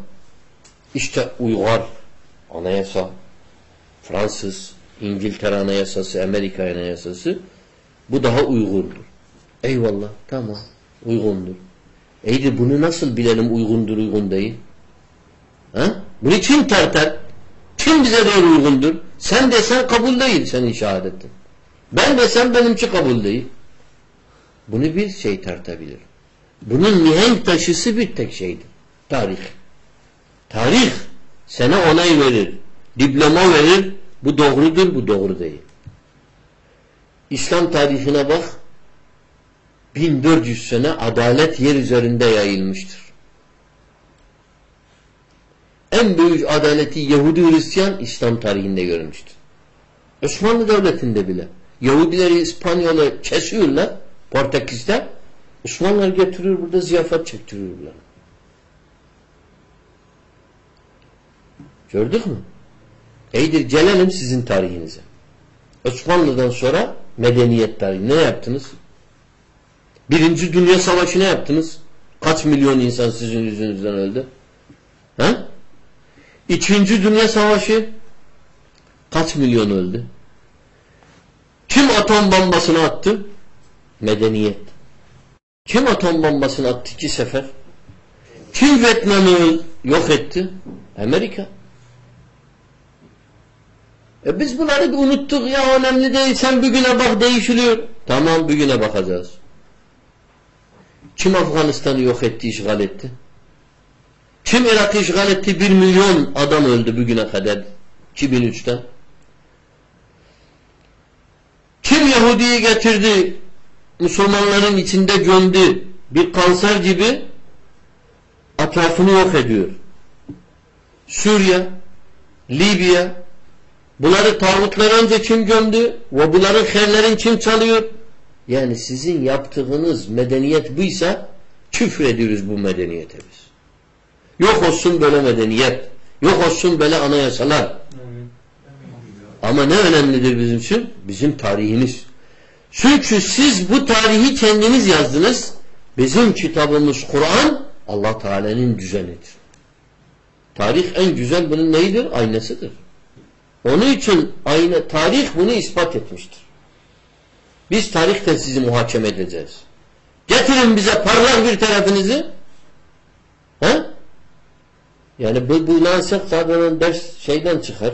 İşte uygar anayasa, Fransız, İngiltere anayasası, Amerika anayasası bu daha uygundur. Eyvallah tamam uygundur. Eydir bunu nasıl bilelim uygundur uygun değil? Ha? Bunu kim tartar? Kim bize doğru uygundur? Sen desen kabul değil senin şehadetin. Ben desem benimki kabul değil. Bunu bir şey tartabilir. Bunun mihenk taşısı bir tek şeydir. Tarih. Tarih sana onay verir. Diploma verir. Bu doğrudur, bu doğru değil. İslam tarihine bak. 1400 sene adalet yer üzerinde yayılmıştır. En büyük adaleti Yahudi Hristiyan İslam tarihinde görmüştür. Osmanlı Devleti'nde bile. Yahudileri İspanyol'a kesiyorlar Portekiz'de. Osmanlılar getiriyor burada ziyafet çektiriyorlar. Gördük mü? Eydir gelelim sizin tarihinize. Osmanlı'dan sonra medeniyet tarihi. Ne yaptınız? Birinci Dünya Savaşı ne yaptınız? Kaç milyon insan sizin yüzünüzden öldü? He? İkinci Dünya Savaşı kaç milyon öldü? Kim atom bombasını attı? Medeniyet. Kim atom bombasını attı iki sefer? Kim Vietnam'ı yok etti? Amerika. E biz bunları unuttuk ya önemli değil. Sen bugüne bak değişiliyor. Tamam bugüne bakacağız. Kim Afganistan'ı yok etti, işgal etti? Kim Irak'ı işgal etti? Bir milyon adam öldü bugüne kadar. 2003'ten. Kim Yahudi'yi getirdi? Müslümanların içinde gömdü. Bir kanser gibi etrafını yok ediyor. Suriye, Libya, bunları tağutlar önce kim gömdü ve bunların herlerin kim çalıyor? Yani sizin yaptığınız medeniyet buysa küfür ediyoruz bu medeniyete biz. Yok olsun böyle medeniyet. Yok olsun böyle anayasalar. Ama ne önemlidir bizim için? Bizim tarihimiz. Çünkü siz bu tarihi kendiniz yazdınız. Bizim kitabımız Kur'an Allah Teala'nın düzenidir. Tarih en güzel bunun neyidir? Aynasıdır. Onun için ayna, tarih bunu ispat etmiştir. Biz tarihte sizi muhakeme edeceğiz. Getirin bize parlak bir tarafınızı. He? Yani bu, bu lansak zaten ders şeyden çıkar.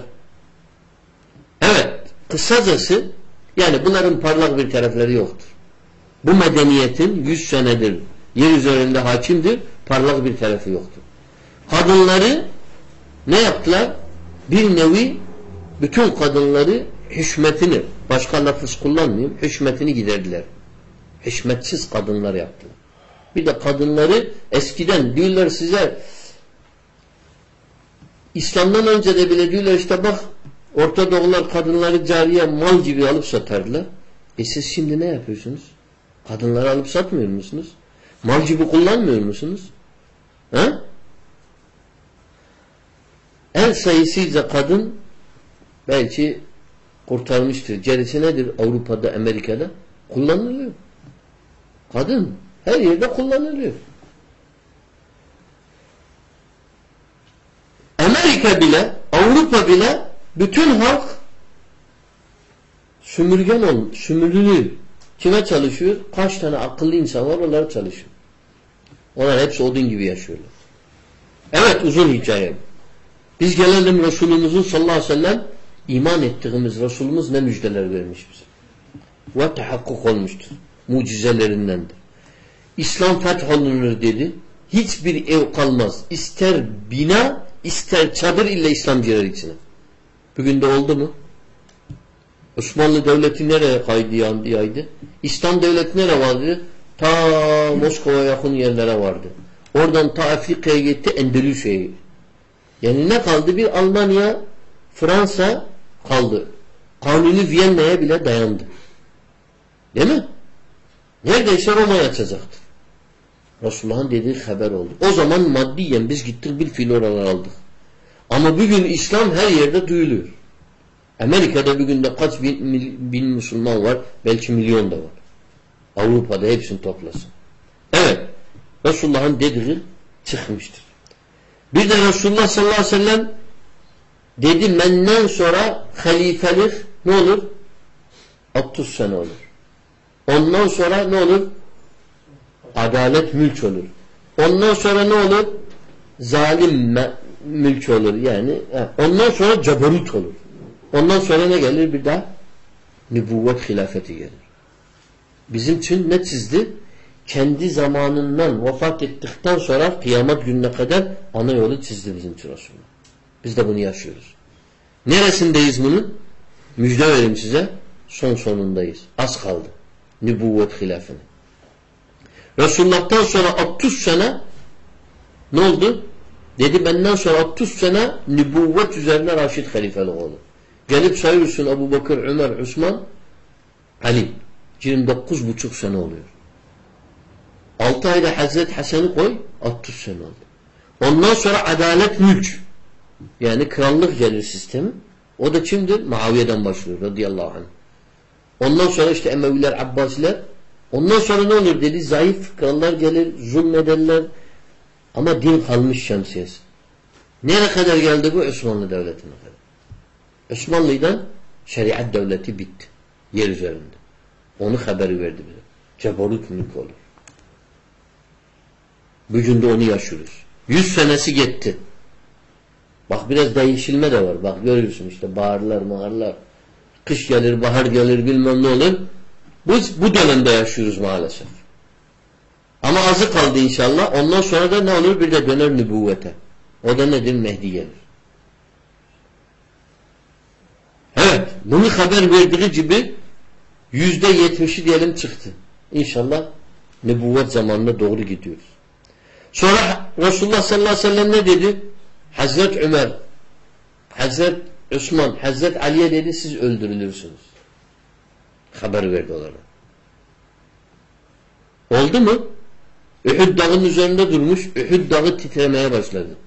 Kısacası yani bunların parlak bir tarafları yoktur. Bu medeniyetin yüz senedir yer üzerinde hakimdir. Parlak bir tarafı yoktur. Kadınları ne yaptılar? Bir nevi bütün kadınları hüşmetini başka lafız kullanmayayım. Hüşmetini giderdiler. Hüşmetsiz kadınlar yaptılar. Bir de kadınları eskiden diyorlar size İslam'dan önce de bile diyorlar işte bak Orta Doğular kadınları cariye mal gibi alıp satarlar. E siz şimdi ne yapıyorsunuz? Kadınları alıp satmıyor musunuz? Mal gibi kullanmıyor musunuz? He? En sayısıyla kadın belki kurtarmıştır. Gerisi nedir Avrupa'da, Amerika'da? Kullanılıyor. Kadın her yerde kullanılıyor. Amerika bile, Avrupa bile bütün halk sümürgen ol, sümürülüyor. Kime çalışıyor? Kaç tane akıllı insan var onlar çalışıyor. Onlar hepsi odun gibi yaşıyorlar. Evet uzun hikaye. Biz gelelim Resulümüzün sallallahu aleyhi ve sellem iman ettiğimiz Resulümüz ne müjdeler vermiş bize. Ve tahakkuk olmuştur. Mucizelerindendir. İslam fetholunur dedi. Hiçbir ev kalmaz. İster bina, ister çadır ile İslam girer içine. Bugün de oldu mu? Osmanlı Devleti nereye kaydı yaydı? İslam Devleti nereye vardı? Ta Moskova'ya yakın yerlere vardı. Oradan ta Afrika'ya gitti Endülüs'e. Yani ne kaldı? Bir Almanya, Fransa kaldı. Kanuni Viyana'ya bile dayandı. Değil mi? Neredeyse Roma'ya açacaktı. Resulullah'ın dediği haber oldu. O zaman maddiyen biz gittik bir filoralar aldık. Ama bugün İslam her yerde duyuluyor. Amerika'da bugün de kaç bin, bin Müslüman var? Belki milyon da var. Avrupa'da hepsini toplasın. Evet. Resulullah'ın dediği çıkmıştır. Bir de Resulullah sallallahu aleyhi ve sellem dedi benden sonra halifelik ne olur? 30 sene olur. Ondan sonra ne olur? Adalet mülk olur. Ondan sonra ne olur? Zalim mülk olur yani. Ondan sonra cabarut olur. Ondan sonra ne gelir? Bir daha nübüvvet hilafeti gelir. Bizim için ne çizdi? Kendi zamanından vefat ettikten sonra kıyamet gününe kadar ana yolu çizdi bizim için Resulullah. Biz de bunu yaşıyoruz. Neresindeyiz bunun? Müjde vereyim size. Son sonundayız. Az kaldı. Nübüvvet hilafını. Resulullah'tan sonra 30 sene ne oldu? Dedi benden sonra 30 sene nübüvvet üzerine Raşid halifelik olur. Gelip sayıyorsun Ebu Bakır, Ömer, Osman, Ali. 29 buçuk sene oluyor. 6 ayda Hazreti Hasan'ı koy 60 sene oldu. Ondan sonra adalet mülk. Yani krallık gelir sistemi. O da kimdir? Muaviye'den başlıyor radıyallahu anh. Ondan sonra işte Emeviler, Abbasiler. Ondan sonra ne olur dedi? Zayıf krallar gelir, zulmederler. Ama din kalmış şemsiyesi. Nereye kadar geldi bu? Osmanlı Devleti'ne kadar. Osmanlı'dan şeriat devleti bitti. Yer üzerinde. Onu haberi verdi bize. Cebarut mülk olur. Bugün de onu yaşıyoruz. Yüz senesi gitti. Bak biraz değişilme de var. Bak görüyorsun işte baharlar mağarlar. Kış gelir, bahar gelir bilmem ne olur. Biz bu dönemde yaşıyoruz maalesef. Ama azı kaldı inşallah. Ondan sonra da ne olur? Bir de döner nübüvvete. O da nedir? Mehdi gelir. Evet. Bunu haber verdiği gibi yüzde yetmişi diyelim çıktı. İnşallah nübüvvet zamanına doğru gidiyoruz. Sonra Resulullah sallallahu aleyhi ve sellem ne dedi? Hazret Ömer, Hazret Osman, Hazret Ali'ye dedi siz öldürülürsünüz. Haber verdi onlara. Oldu mu? Uhud dağının üzerinde durmuş. Uhud dağı titremeye başladı.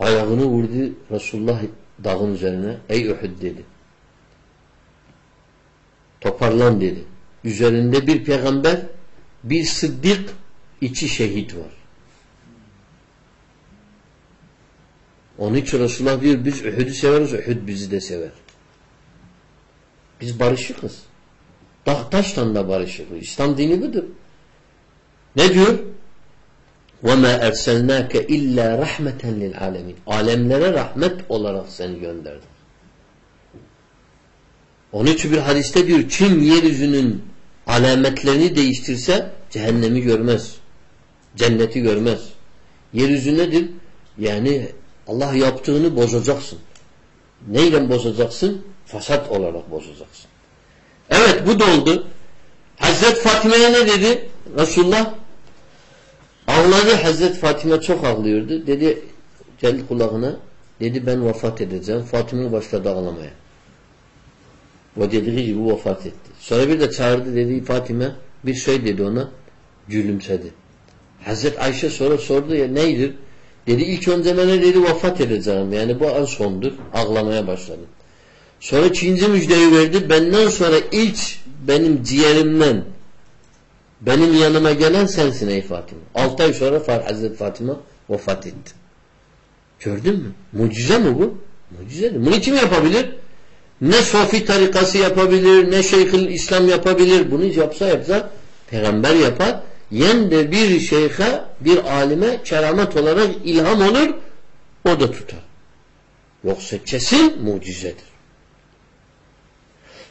Ayağını vurdu Resulullah dağın üzerine. Ey Uhud dedi. Toparlan dedi. Üzerinde bir peygamber, bir sıddık, içi şehit var. Onun için Resulullah diyor biz Uhud'u severiz, Uhud bizi de sever. Biz barışıkız. Dağ taştan da barışıkız. İslam dini budur. Ne diyor? وَمَا اَرْسَلْنَاكَ اِلَّا رَحْمَةً لِلْعَالَمِينَ Alemlere rahmet olarak seni gönderdim. Onun için bir hadiste diyor kim yeryüzünün alametlerini değiştirse cehennemi görmez. Cenneti görmez. Yeryüzü nedir? Yani Allah yaptığını bozacaksın. Neyle bozacaksın? Fasat olarak bozacaksın. Evet bu da oldu. Hazret Fatime'ye ne dedi? Resulullah ağladı. Hazret Fatime çok ağlıyordu. Dedi geldi kulağına dedi ben vefat edeceğim. Fatime başladı ağlamaya. O dediği gibi vefat etti. Sonra bir de çağırdı dedi Fatime bir şey dedi ona gülümsedi. Hazret Ayşe sonra sordu ya neydir? Dedi ilk önce bana dedi vefat edeceğim. Yani bu an sondur. Ağlamaya başladım. Sonra ikinci müjdeyi verdi. Benden sonra ilk benim ciğerimden benim yanıma gelen sensin ey Fatıma. Altı ay sonra Hazreti Fatıma vefat etti. Gördün mü? Mucize mi bu? Mucizedir. Bunu kim yapabilir? Ne Sofi tarikası yapabilir, ne Şeyhül İslam yapabilir. Bunu yapsa yapsa peygamber yapar. Yen de bir şeyhe, bir alime keramet olarak ilham olur, o da tutar. Yoksa kesin mucizedir.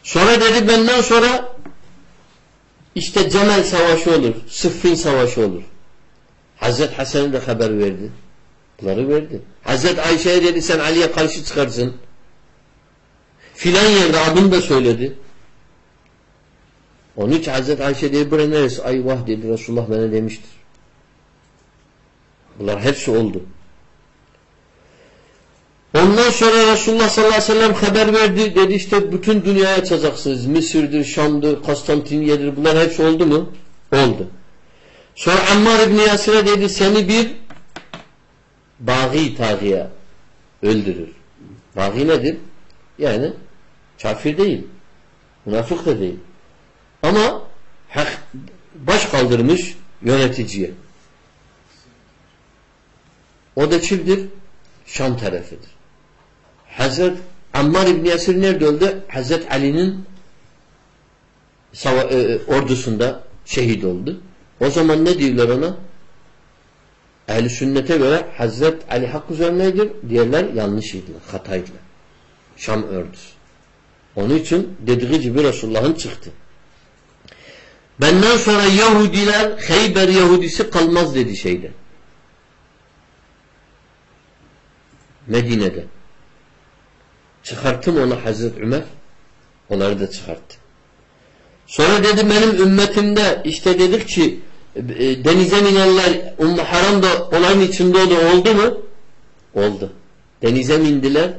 Sonra dedi benden sonra işte Cemel Savaşı olur, Sıffin Savaşı olur. Hazret Hasan'ı da haber verdi. Bunları verdi. Hazret Ayşe'ye dedi sen Ali'ye karşı çıkarsın. Filan yerde adını da söyledi. Onun için Hazreti Ayşe dedi buraya neresi? Ay vah dedi Resulullah bana demiştir. Bunlar hepsi oldu. Ondan sonra Resulullah sallallahu aleyhi ve sellem haber verdi. Dedi işte bütün dünyaya açacaksınız. Mısır'dır, Şam'dır, Konstantiniye'dir. Bunlar hepsi oldu mu? Oldu. Sonra Ammar İbni Yasir'e dedi seni bir bağı tağiye öldürür. Bağı nedir? Yani kafir değil. Münafık da değil. Ama baş kaldırmış yöneticiye. O da kimdir? Şam tarafıdır. Hazret Ammar İbni Yasir nerede öldü? Hazret Ali'nin e, ordusunda şehit oldu. O zaman ne diyorlar ona? Ehl-i sünnete göre Hazret Ali hak üzerinedir. Diğerler yanlışıydılar, hataydılar. Şam ordusu. Onun için dediği gibi Resulullah'ın çıktı. Benden sonra Yahudiler Heyber Yahudisi kalmaz dedi şeyde. Medine'de. Çıkarttım onu Hazreti Ömer. Onları da çıkarttı. Sonra dedi benim ümmetimde işte dedik ki e, denize minenler Ummu Haram da onların içinde oldu, oldu mu? Oldu. Denize mindiler.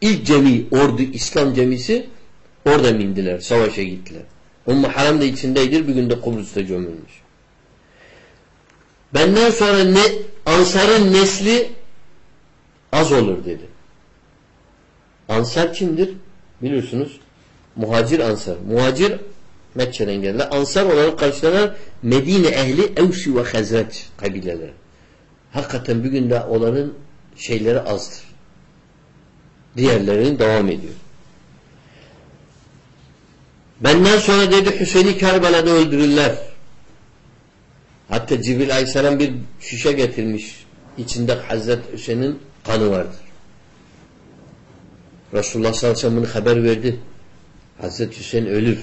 İlk cemi, ordu, İslam cemisi orada mindiler. Savaşa gittiler. Ummu Haram da içindeydir. Bir günde Kıbrıs'ta gömülmüş. Benden sonra ne, Ansar'ın nesli az olur dedi. Ansar kimdir? Biliyorsunuz. Muhacir Ansar. Muhacir Mekke'den geldiler. Ansar olarak karşılanan Medine ehli Evsi ve Hazret kabileleri. Hakikaten bir günde onların şeyleri azdır. Diğerlerinin devam ediyor. Benden sonra dedi Hüseyin'i Kerbela'da öldürürler. Hatta Cibril Aleyhisselam bir şişe getirmiş. İçinde Hazreti Hüseyin'in kanı vardır. Resulullah sallallahu aleyhi ve sellem haber verdi. Hazreti Hüseyin ölür.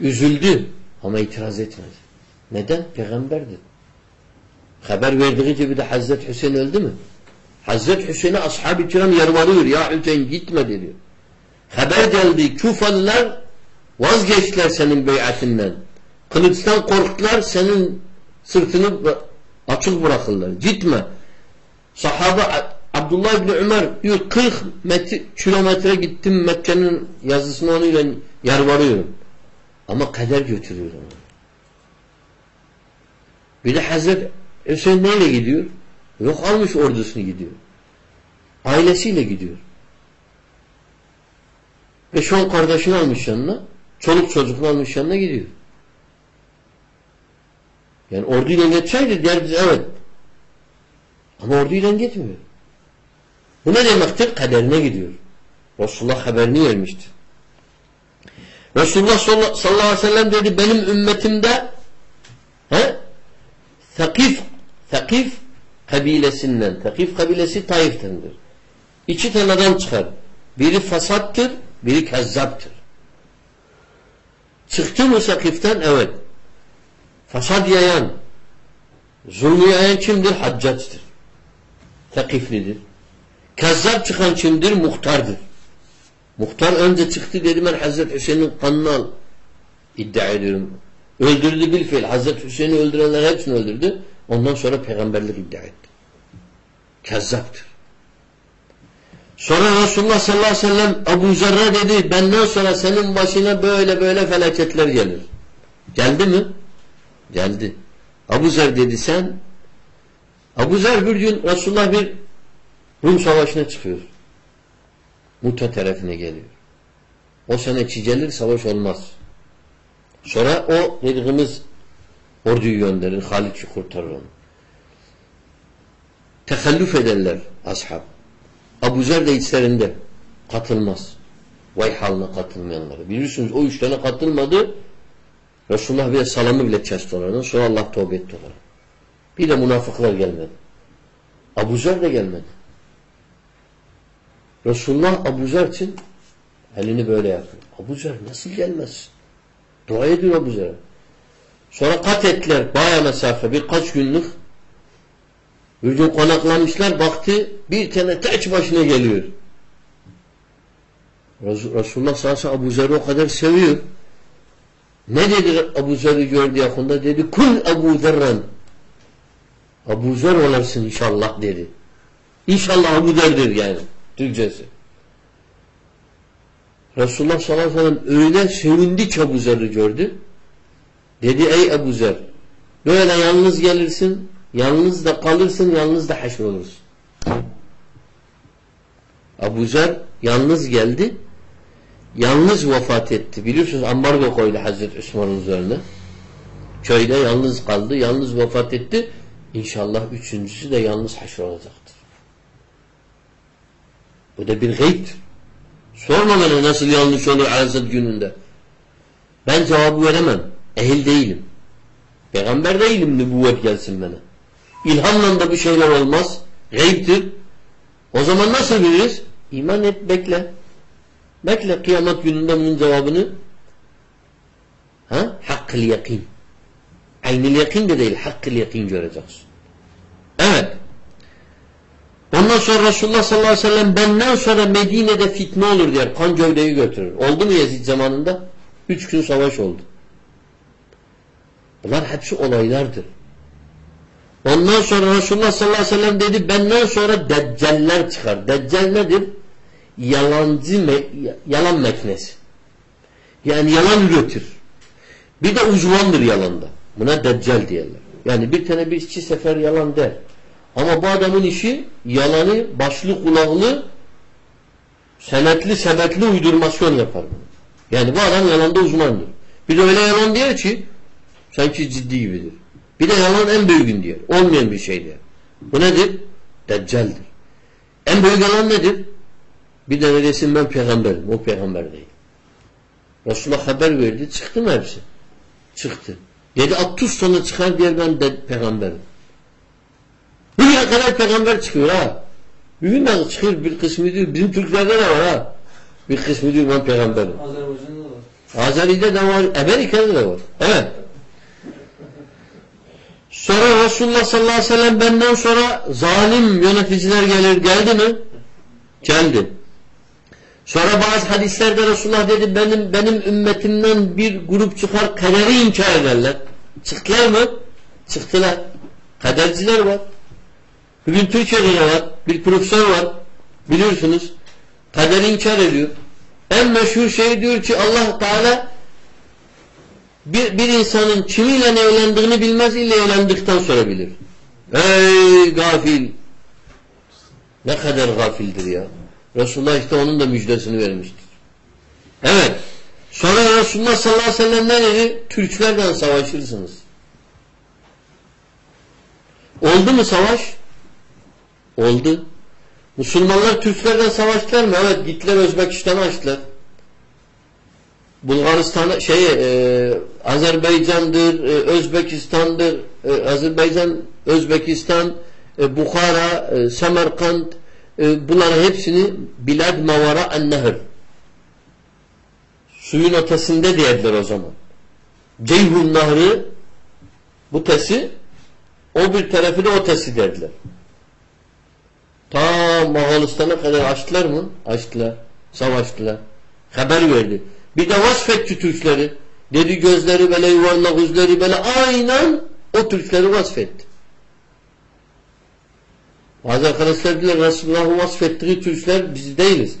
Üzüldü ama itiraz etmedi. Neden? Peygamberdi. Haber verdiği gibi de Hazreti Hüseyin öldü mü? Hazreti Hüseyin'e ashab-ı kiram yarvarıyor. Ya Hüseyin gitme diyor. Haber geldi. Kufalılar vazgeçtiler senin beyatinden. Kılıçtan korktular senin sırtını açık bırakırlar. Gitme. Sahaba Abdullah İbni Ömer diyor 40 metre, kilometre gittim Mekke'nin yazısını onunla yarvarıyorum. Ama kader götürüyor onu. Bir de Hazret Hüseyin neyle gidiyor? Yok almış ordusunu gidiyor. Ailesiyle gidiyor. Beş on kardeşini almış yanına. Çoluk çocukunu almış yanına gidiyor. Yani orduyla geçseydi derdi evet. Ama orduyla gitmiyor. Bu ne demektir? Kaderine gidiyor. Resulullah haberini vermiştir. Resulullah sallallahu aleyhi ve sellem dedi benim ümmetimde he? Sakif Sakif kabilesinden Sakif kabilesi Taif'tendir. İki tane adam çıkar. Biri fasattır, biri kezzaptır. Çıktı mı Sakif'ten? Evet. Fasad yayan, zulmü yayan kimdir? Haccaçtır. Sakiflidir. Kezzap çıkan kimdir? Muhtardır. Muhtar önce çıktı dedi ben Hazreti Hüseyin'in kanını al. iddia ediyorum. Öldürdü bil fiil. Hazreti Hüseyin'i öldürenler hepsini öldürdü. Ondan sonra peygamberlik iddia etti. Kezzaptır. Sonra Resulullah sallallahu aleyhi ve sellem Ebu Zerre dedi benden sonra senin başına böyle böyle felaketler gelir. Geldi mi? Geldi. Abu Zer dedi sen Abu Zer bir gün Resulullah bir Rum savaşına çıkıyor. Muta tarafına geliyor. O sene çicelir savaş olmaz. Sonra o dediğimiz orduyu gönderir. Halit kurtarır onu. Tekellüf ederler ashab. Abu Zer de içlerinde katılmaz. Vay haline katılmayanları. Bilirsiniz o üç tane katılmadı. Resulullah bir de salamı bile kesti onlardan. Sonra Allah tövbe etti onlara. Bir de münafıklar gelmedi. Abu Zer de gelmedi. Resulullah Abu Zer için elini böyle yapıyor. Abu Zer nasıl gelmez? Dua ediyor Abu Zer'e. Sonra kat ettiler baya mesafe birkaç günlük. Bir gün konaklamışlar baktı bir tane taç başına geliyor. Resulullah sallallahu aleyhi ve o kadar seviyor. Ne dedi Abu Zer'i gördü yakında? Dedi kul Abu Zer'ren. Abu Zer olasın inşallah dedi. İnşallah Abu Zer'dir yani. Türkçesi. Resulullah sallallahu aleyhi ve sellem öyle sevindi ki Ebu Zer'i gördü. Dedi ey Ebu Zer böyle yalnız gelirsin, yalnız da kalırsın, yalnız da haşr olursun. Ebu Zer yalnız geldi, yalnız vefat etti. Biliyorsunuz ambargo koydu Hazreti Osman'ın üzerine. Köyde yalnız kaldı, yalnız vefat etti. İnşallah üçüncüsü de yalnız haşr olacaktır. Bu da bir gayiptir. Sorma bana nasıl yanlış olur azat gününde. Ben cevabı veremem. Ehil değilim. Peygamber değilim nübüvvet gelsin bana. İlhamla da bir şeyler olmaz. Gayiptir. O zaman nasıl biliriz? İman et bekle. Bekle kıyamet gününde bunun cevabını. Ha? Hakkıl yakin. Aynı yakin de değil. Hakkıl yakin göreceksin. Evet. Ondan sonra Resulullah sallallahu aleyhi ve sellem benden sonra Medine'de fitne olur diyor. Kan gövdeyi götürür. Oldu mu Yezid zamanında? Üç gün savaş oldu. Bunlar hepsi olaylardır. Ondan sonra Resulullah sallallahu aleyhi ve sellem dedi benden sonra deccaller çıkar. Deccal nedir? Yalancı me yalan meknesi. Yani yalan üretir. Bir de uzmandır yalanda. Buna deccal diyorlar. Yani bir tane bir iki sefer yalan der. Ama bu adamın işi yalanı, başlı kulaklı, senetli, sebetli uydurmasyon yapar. Yani bu adam yalanda uzmandır. Bir de öyle yalan diyor ki sanki ciddi gibidir. Bir de yalan en büyüğün diyor. Olmayan bir şey diyor. Bu nedir? Deccaldir. En büyük yalan nedir? Bir de desin ben peygamberim. O peygamber değil. Resulullah haber verdi. Çıktı mı hepsi? Çıktı. Dedi 60 tane çıkar diye ben de peygamberim. Bugüne kadar peygamber çıkıyor ha. Bugün de çıkıyor bir kısmı diyor. Bizim Türklerde de var ha. Bir kısmı diyor ben peygamberim. Azerbaycan'da da var. Azeri'de de var. Amerika'da da var. Evet. Sonra Resulullah sallallahu aleyhi ve sellem benden sonra zalim yöneticiler gelir. Geldi mi? Geldi. Sonra bazı hadislerde Resulullah dedi benim benim ümmetimden bir grup çıkar kaderi inkar ederler. Çıktılar mı? Çıktılar. Kaderciler var. Bugün Türkiye'de de var. Bir profesör var. Biliyorsunuz. Kaderi inkar ediyor. En meşhur şey diyor ki Allah Teala bir, bir insanın kimiyle evlendiğini bilmez illa evlendikten sonra bilir. Ey gafil! Ne kadar gafildir ya. Resulullah işte onun da müjdesini vermiştir. Evet. Sonra Resulullah sallallahu aleyhi ve sellem ne dedi? Türklerden savaşırsınız. Oldu mu savaş? Oldu. Müslümanlar Türklerden savaştılar mı? Evet gittiler Özbekistan'ı açtılar. Bulgaristan'a şey e, Azerbaycan'dır, e, Özbekistan'dır, e, Azerbaycan, Özbekistan, e, Bukhara, e, Semerkant e, bunların hepsini Bilad Mavara Ennehir suyun ötesinde diyediler o zaman. Ceyhun Nahri bu tesi o bir tarafı da o tesi dediler. Ta Moğolistan'a kadar açtılar mı? Açtılar. Savaştılar. Haber verdi. Bir de vasfetti Türkleri. Dedi gözleri böyle yuvarlak yüzleri böyle aynen o Türkleri vasfetti. Bazı arkadaşlar diler Resulullah'ın vasfettiği Türkler biz değiliz.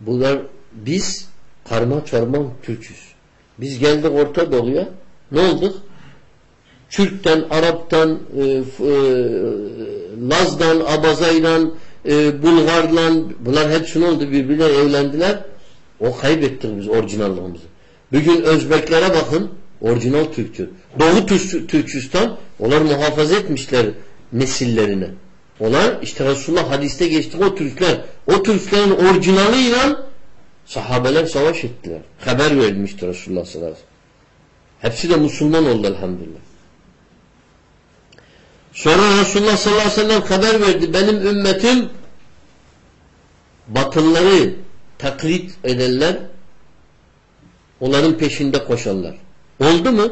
Bunlar biz karma çorma Türk'üz. Biz geldik Orta Doğu'ya ne olduk? Türk'ten, Arap'tan, e, e, Laz'dan, Abazay'dan, e, Bulgar'dan bunlar hepsi ne oldu? Birbirine evlendiler. O kaybettik biz orijinallığımızı. Bugün Özbeklere bakın orijinal Türkçü. Doğu Türkistan onlar muhafaza etmişler nesillerine. Onlar işte Resulullah hadiste geçti o Türkler. O Türklerin orijinalıyla sahabeler savaş ettiler. Haber verilmişti Resulullah sallallahu aleyhi ve sellem. Hepsi de Müslüman oldu elhamdülillah. Sonra Resulullah sallallahu aleyhi ve sellem haber verdi. Benim ümmetim batılları taklit ederler. Onların peşinde koşarlar. Oldu mu?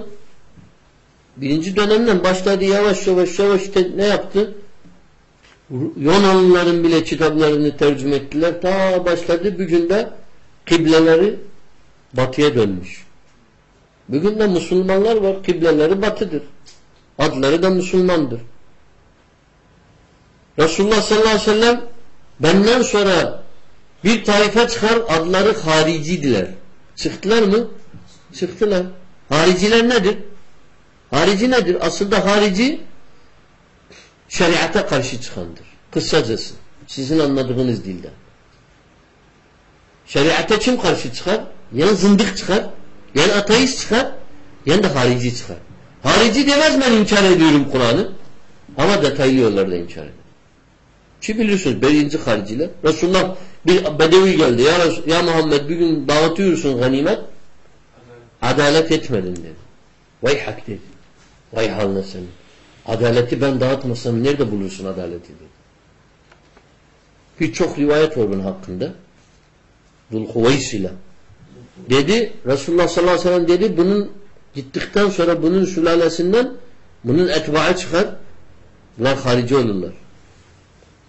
Birinci dönemden başladı yavaş yavaş yavaş ne yaptı? Yunanlıların bile kitaplarını tercüme ettiler. Ta başladı bugün de kibleleri batıya dönmüş. Bugün de Müslümanlar var. Kibleleri batıdır. Adları da Müslümandır. Resulullah sallallahu aleyhi ve sellem benden sonra bir taife çıkar adları haricidiler. Çıktılar mı? Çıktılar. Hariciler nedir? Harici nedir? Aslında harici şeriata karşı çıkandır. Kısacası. Sizin anladığınız dilde. Şeriata kim karşı çıkar? Yani zındık çıkar, yani ateist çıkar, yani de harici çıkar. Harici demez ben inkar ediyorum Kur'an'ı. Ama detaylı yollarda inkar eder. Ki bilirsiniz birinci hariciler. Resulullah bir bedevi geldi. Ya, Resul, ya Muhammed bir gün dağıtıyorsun ganimet. Adalet etmedin dedi. Vay hak dedi. Vay haline senin. Adaleti ben dağıtmasam nerede bulursun adaleti dedi. Birçok rivayet var bunun hakkında. Zulhuveysile. Dedi Resulullah sallallahu aleyhi ve sellem dedi bunun gittikten sonra bunun sülalesinden bunun etbaı çıkar. Bunlar harici olurlar.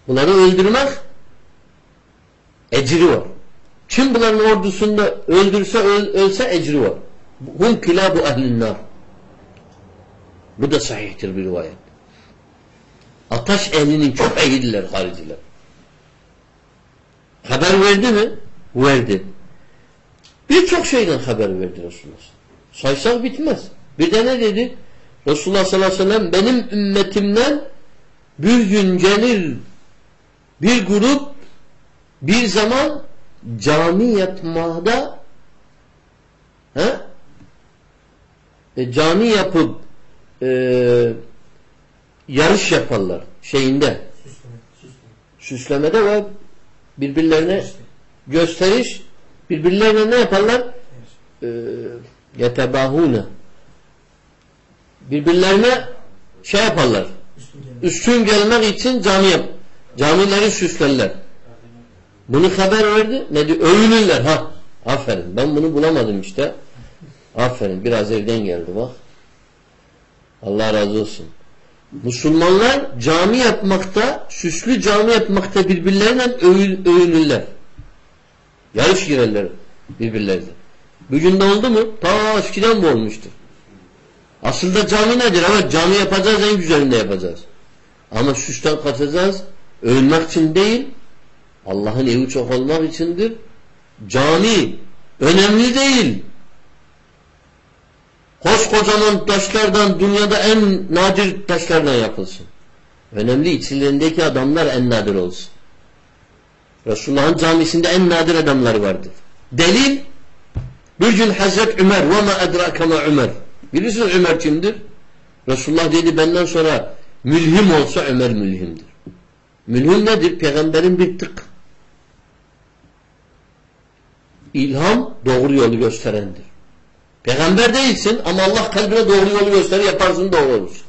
Bunları öldürmek ecri var. Kim bunların ordusunda öldürse öl, ölse ecri var. Hum kilabu ehlinnar. Bu da sahihtir bir rivayet. Ataş ehlinin köpeğidirler hariciler. Haber verdi mi? Verdi. Birçok şeyden haber verdi Resulullah. Saysak bitmez. Bir de ne dedi? Resulullah sallallahu aleyhi ve sellem benim ümmetimden bir gün gelir bir grup bir zaman cami yapmada he? E, cami yapıp e, yarış yaparlar şeyinde. Süslemede ve birbirlerine gösteriş. Birbirlerine ne yaparlar? E, yetebahune. Birbirlerine şey yaparlar. Üstün gelmek için cami yap camileri süslerler bunu haber verdi ne diyor? övünürler ha aferin ben bunu bulamadım işte aferin biraz evden geldi bak Allah razı olsun Müslümanlar cami yapmakta süslü cami yapmakta birbirleriyle övünürler Yarış girerler birbirlerine. Bugün de oldu mu? Ta eskiden bu olmuştur. Aslında cami nedir? Evet cami yapacağız en güzelinde yapacağız. Ama süsten katacağız. Ölmek için değil Allah'ın evi çok olmak içindir. Cami önemli değil. Koskocaman taşlardan dünyada en nadir taşlardan yapılsın. Önemli içlerindeki adamlar en nadir olsun. Resulullah'ın camisinde en nadir adamlar vardır. Delil bir gün Hazret Ömer ve ma edrake ma Ömer. Bilirsiniz Ömer kimdir? Resulullah dedi benden sonra mülhim olsa Ömer mülhimdir. Mülhim nedir? Peygamberin bir tık. İlham doğru yolu gösterendir. Peygamber değilsin ama Allah kalbine doğru yolu gösterir yaparsın doğru olursun.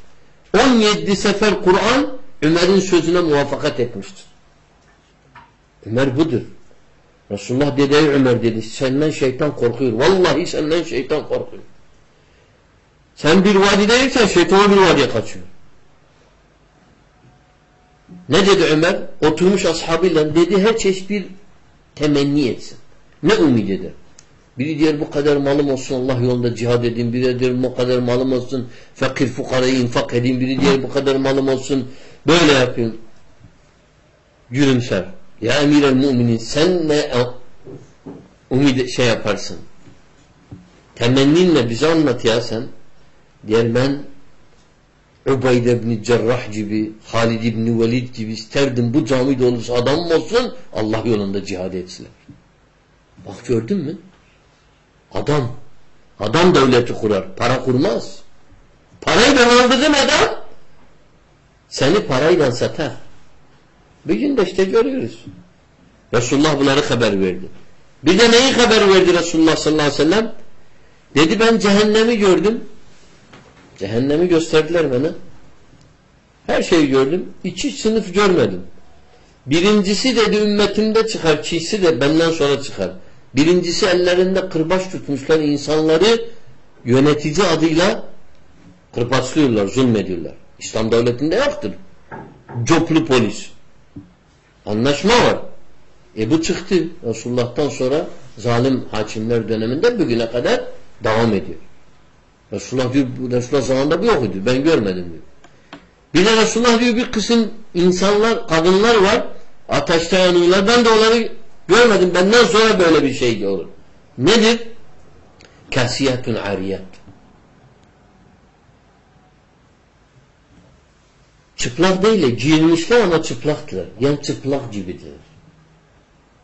17 sefer Kur'an Ömer'in sözüne muvaffakat etmiştir. Ömer budur. Resulullah dedi ey Ömer dedi senden şeytan korkuyor. Vallahi senden şeytan korkuyor. Sen bir vadideyken şeytan bir vadiye kaçıyor. Ne dedi Ömer? Oturmuş ashabıyla dedi her çeşit bir temenni etsin. Ne umid eder? Biri diyor bu kadar malım olsun Allah yolunda cihad edeyim. Biri diyor bu kadar malım olsun fakir fukarayı infak edeyim. Biri diyor bu kadar malım olsun böyle yapayım. Gülümser. Ya emir el müminin sen ne umid şey yaparsın? Temenninle bize anlat ya sen. Diğer ben Ubayde ibn Cerrah gibi, Halid ibn Velid gibi isterdim bu camide olursa adam olsun Allah yolunda cihad etsinler. Bak gördün mü? Adam. Adam devleti kurar. Para kurmaz. Parayı ben aldığım adam seni parayla satar. Bir gün de işte görüyoruz. Resulullah bunları haber verdi. Bir de neyi haber verdi Resulullah sallallahu aleyhi ve sellem? Dedi ben cehennemi gördüm. Cehennemi gösterdiler bana. Her şeyi gördüm. İki sınıf görmedim. Birincisi dedi ümmetimde çıkar. Çiğsi de benden sonra çıkar. Birincisi ellerinde kırbaç tutmuşlar. insanları yönetici adıyla kırbaçlıyorlar, zulmediyorlar. İslam devletinde yoktur. Coplu polis. Anlaşma var. E bu çıktı. Resulullah'tan sonra zalim hakimler döneminde bugüne kadar devam ediyor. Resulullah diyor, Resulullah zamanında bu yok idi. Ben görmedim diyor. Bir de Resulullah diyor bir kısım insanlar, kadınlar var. Ateşte yanıyorlar. Ben de onları görmedim. Benden sonra böyle bir şey olur. Nedir? Kasiyetun ariyet. Çıplak değil, giyinmişler ama çıplaktılar. Yani çıplak gibidir.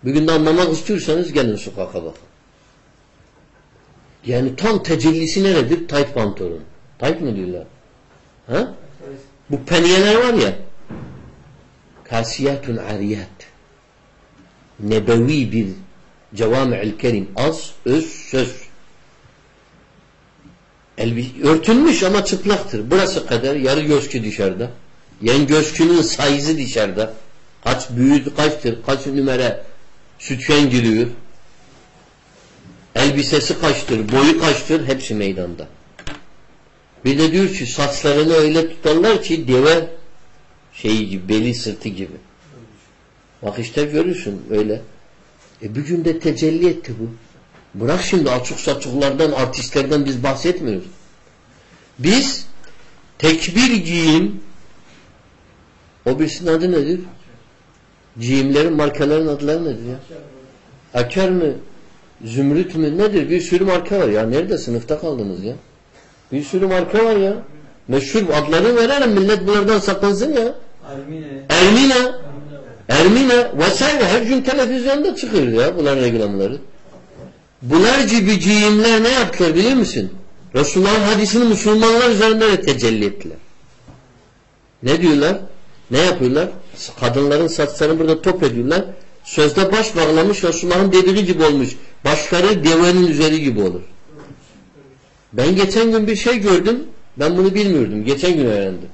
Bugün de anlamak istiyorsanız gelin sokaka bakın. Yani tam tecellisi neredir? Tayt pantolon. Tayt mı diyorlar? Ha? Bu peniyeler var ya kasiyatun ariyat nebevi bir cevami'l kerim az, öz, söz Elbi örtülmüş ama çıplaktır. Burası kadar yarı gözkü dışarıda. Yani gözkünün sayısı dışarıda. Kaç büyüdü, kaçtır, kaç numara sütyen giriyor. Elbisesi kaçtır, boyu kaçtır, hepsi meydanda. Bir de diyor ki saçlarını öyle tutarlar ki deve şeyi gibi, beli sırtı gibi. Bak işte görürsün öyle. E bir günde tecelli etti bu. Bırak şimdi açık saçıklardan, artistlerden biz bahsetmiyoruz. Biz tekbir giyim o birisinin adı nedir? Giyimlerin, markaların adları nedir ya? Aker mi? Zümrüt mü? Nedir? Bir sürü marka var ya. Nerede? Sınıfta kaldınız ya. Bir sürü marka var ya. Meşhur adları verelim millet bunlardan sakınsın ya. Ermine. Ermine. Ermine vesaire her gün televizyonda çıkıyor ya bunların reklamları. Bunlar gibi giyimler ne yaptılar biliyor musun? Resulullah'ın hadisini Müslümanlar üzerinde de tecelli ettiler. Ne diyorlar? Ne yapıyorlar? Kadınların saçlarını burada top ediyorlar. Sözde baş bağlamış Resulullah'ın dediği gibi olmuş. Başları devenin üzeri gibi olur. Ben geçen gün bir şey gördüm. Ben bunu bilmiyordum. Geçen gün öğrendim.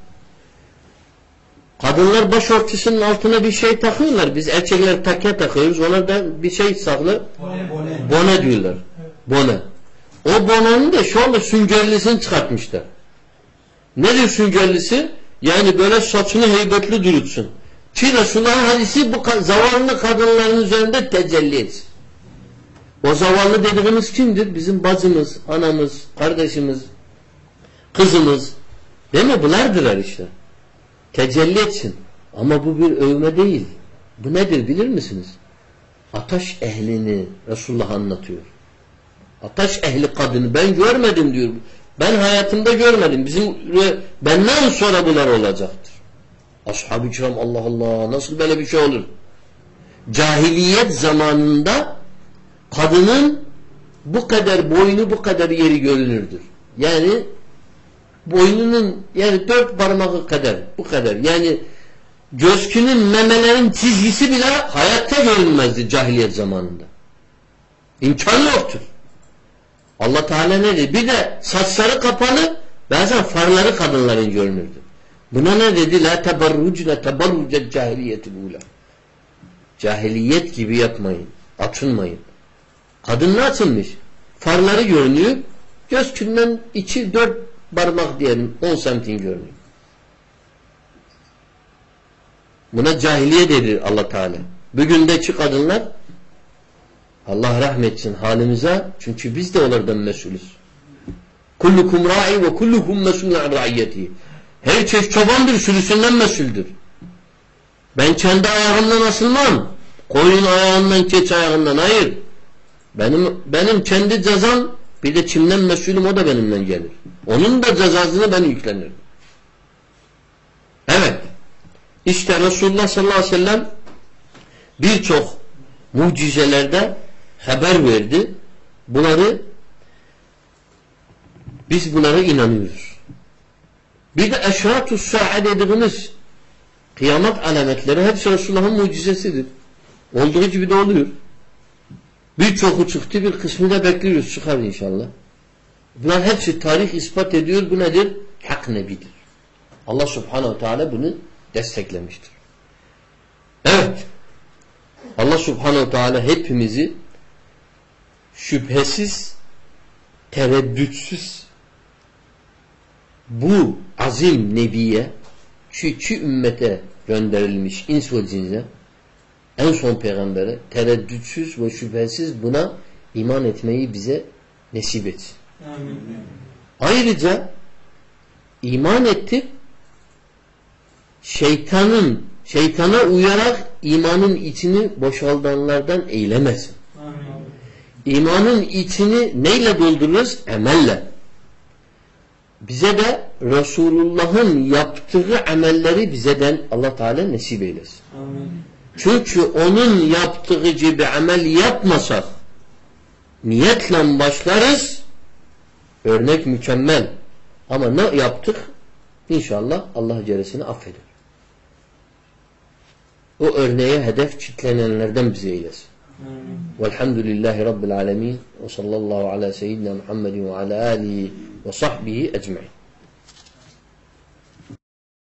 Kadınlar başörtüsünün altına bir şey takıyorlar. Biz erkekler takya takıyoruz. Onlar da bir şey saklı. Bone. Bone. Bone diyorlar. Bone. O bonenin de şu anda süngerlisini çıkartmışlar. Nedir süngerlisi? Yani böyle saçını heybetli durutsun. Ki Resulullah'ın hadisi bu zavallı kadınların üzerinde tecelli etsin. O zavallı dediğimiz kimdir? Bizim bacımız, anamız, kardeşimiz, kızımız. Değil mi? Bunlardırlar işte. Tecelli etsin. Ama bu bir övme değil. Bu nedir bilir misiniz? Ataş ehlini Resulullah anlatıyor. Ataş ehli kadını ben görmedim diyor. Ben hayatımda görmedim. Bizim benden sonra bunlar olacaktır. Ashab-ı kiram Allah Allah nasıl böyle bir şey olur? Cahiliyet zamanında kadının bu kadar boynu bu kadar yeri görünürdür. Yani boynunun yani dört parmağı kadar bu kadar. Yani gözkünün memelerin çizgisi bile hayatta görünmezdi cahiliyet zamanında. İmkan yoktur. Allah Teala ne dedi? Bir de saçları kapalı bazen farları kadınların görünürdü. Buna ne dedi? La teberrucne teberrucet cahiliyeti bula. Cahiliyet gibi yapmayın. Atınmayın. Kadın ne atılmış? Farları görünüyor. Göz künden içi dört parmak diyelim. On santim görünüyor. Buna cahiliye dedi Allah Teala. Bugündeki kadınlar Allah rahmetsin halimize çünkü biz de onlardan mesulüz. Kullukum ra'i ve kullukum mesulun an ra'iyyeti. Herkes çobandır, sürüsünden mesuldür. Ben kendi ayağımdan asılmam. Koyun ayağından, keç ayağından. Hayır. Benim benim kendi cezam bir de kimden mesulüm o da benimden gelir. Onun da cezasını ben yüklenirim. Evet. İşte Resulullah sallallahu aleyhi ve sellem birçok mucizelerde haber verdi. Bunları biz bunlara inanıyoruz. Bir de eşratus sa'a dediğimiz kıyamet alametleri hepsi Resulullah'ın mucizesidir. Olduğu gibi de oluyor. Birçoku çıktı bir kısmı da bekliyoruz çıkar inşallah. Bunlar hepsi tarih ispat ediyor. Bu nedir? Hak nebidir. Allah subhanehu teala bunu desteklemiştir. Evet. Allah subhanehu teala hepimizi şüphesiz tereddütsüz bu azim nebiye şu iki ümmete gönderilmiş ins ve cinse en son peygambere tereddütsüz ve şüphesiz buna iman etmeyi bize nesip etsin. Amin. Ayrıca iman ettik şeytanın şeytana uyarak imanın içini boşaldanlardan eylemesin. Amin. İmanın içini neyle doldururuz? Emelle. Bize de Resulullah'ın yaptığı amelleri bizeden Allah Teala nasip eylesin. Amin. Çünkü onun yaptığı gibi amel yapmasak niyetle başlarız örnek mükemmel. Ama ne yaptık? İnşallah Allah ceresini affeder. O örneğe hedef kitlenenlerden bize eylesin. Velhamdülillahi Rabbil alemin ve sallallahu ala seyyidina Muhammedin ve ala alihi ve sahbihi ecmain.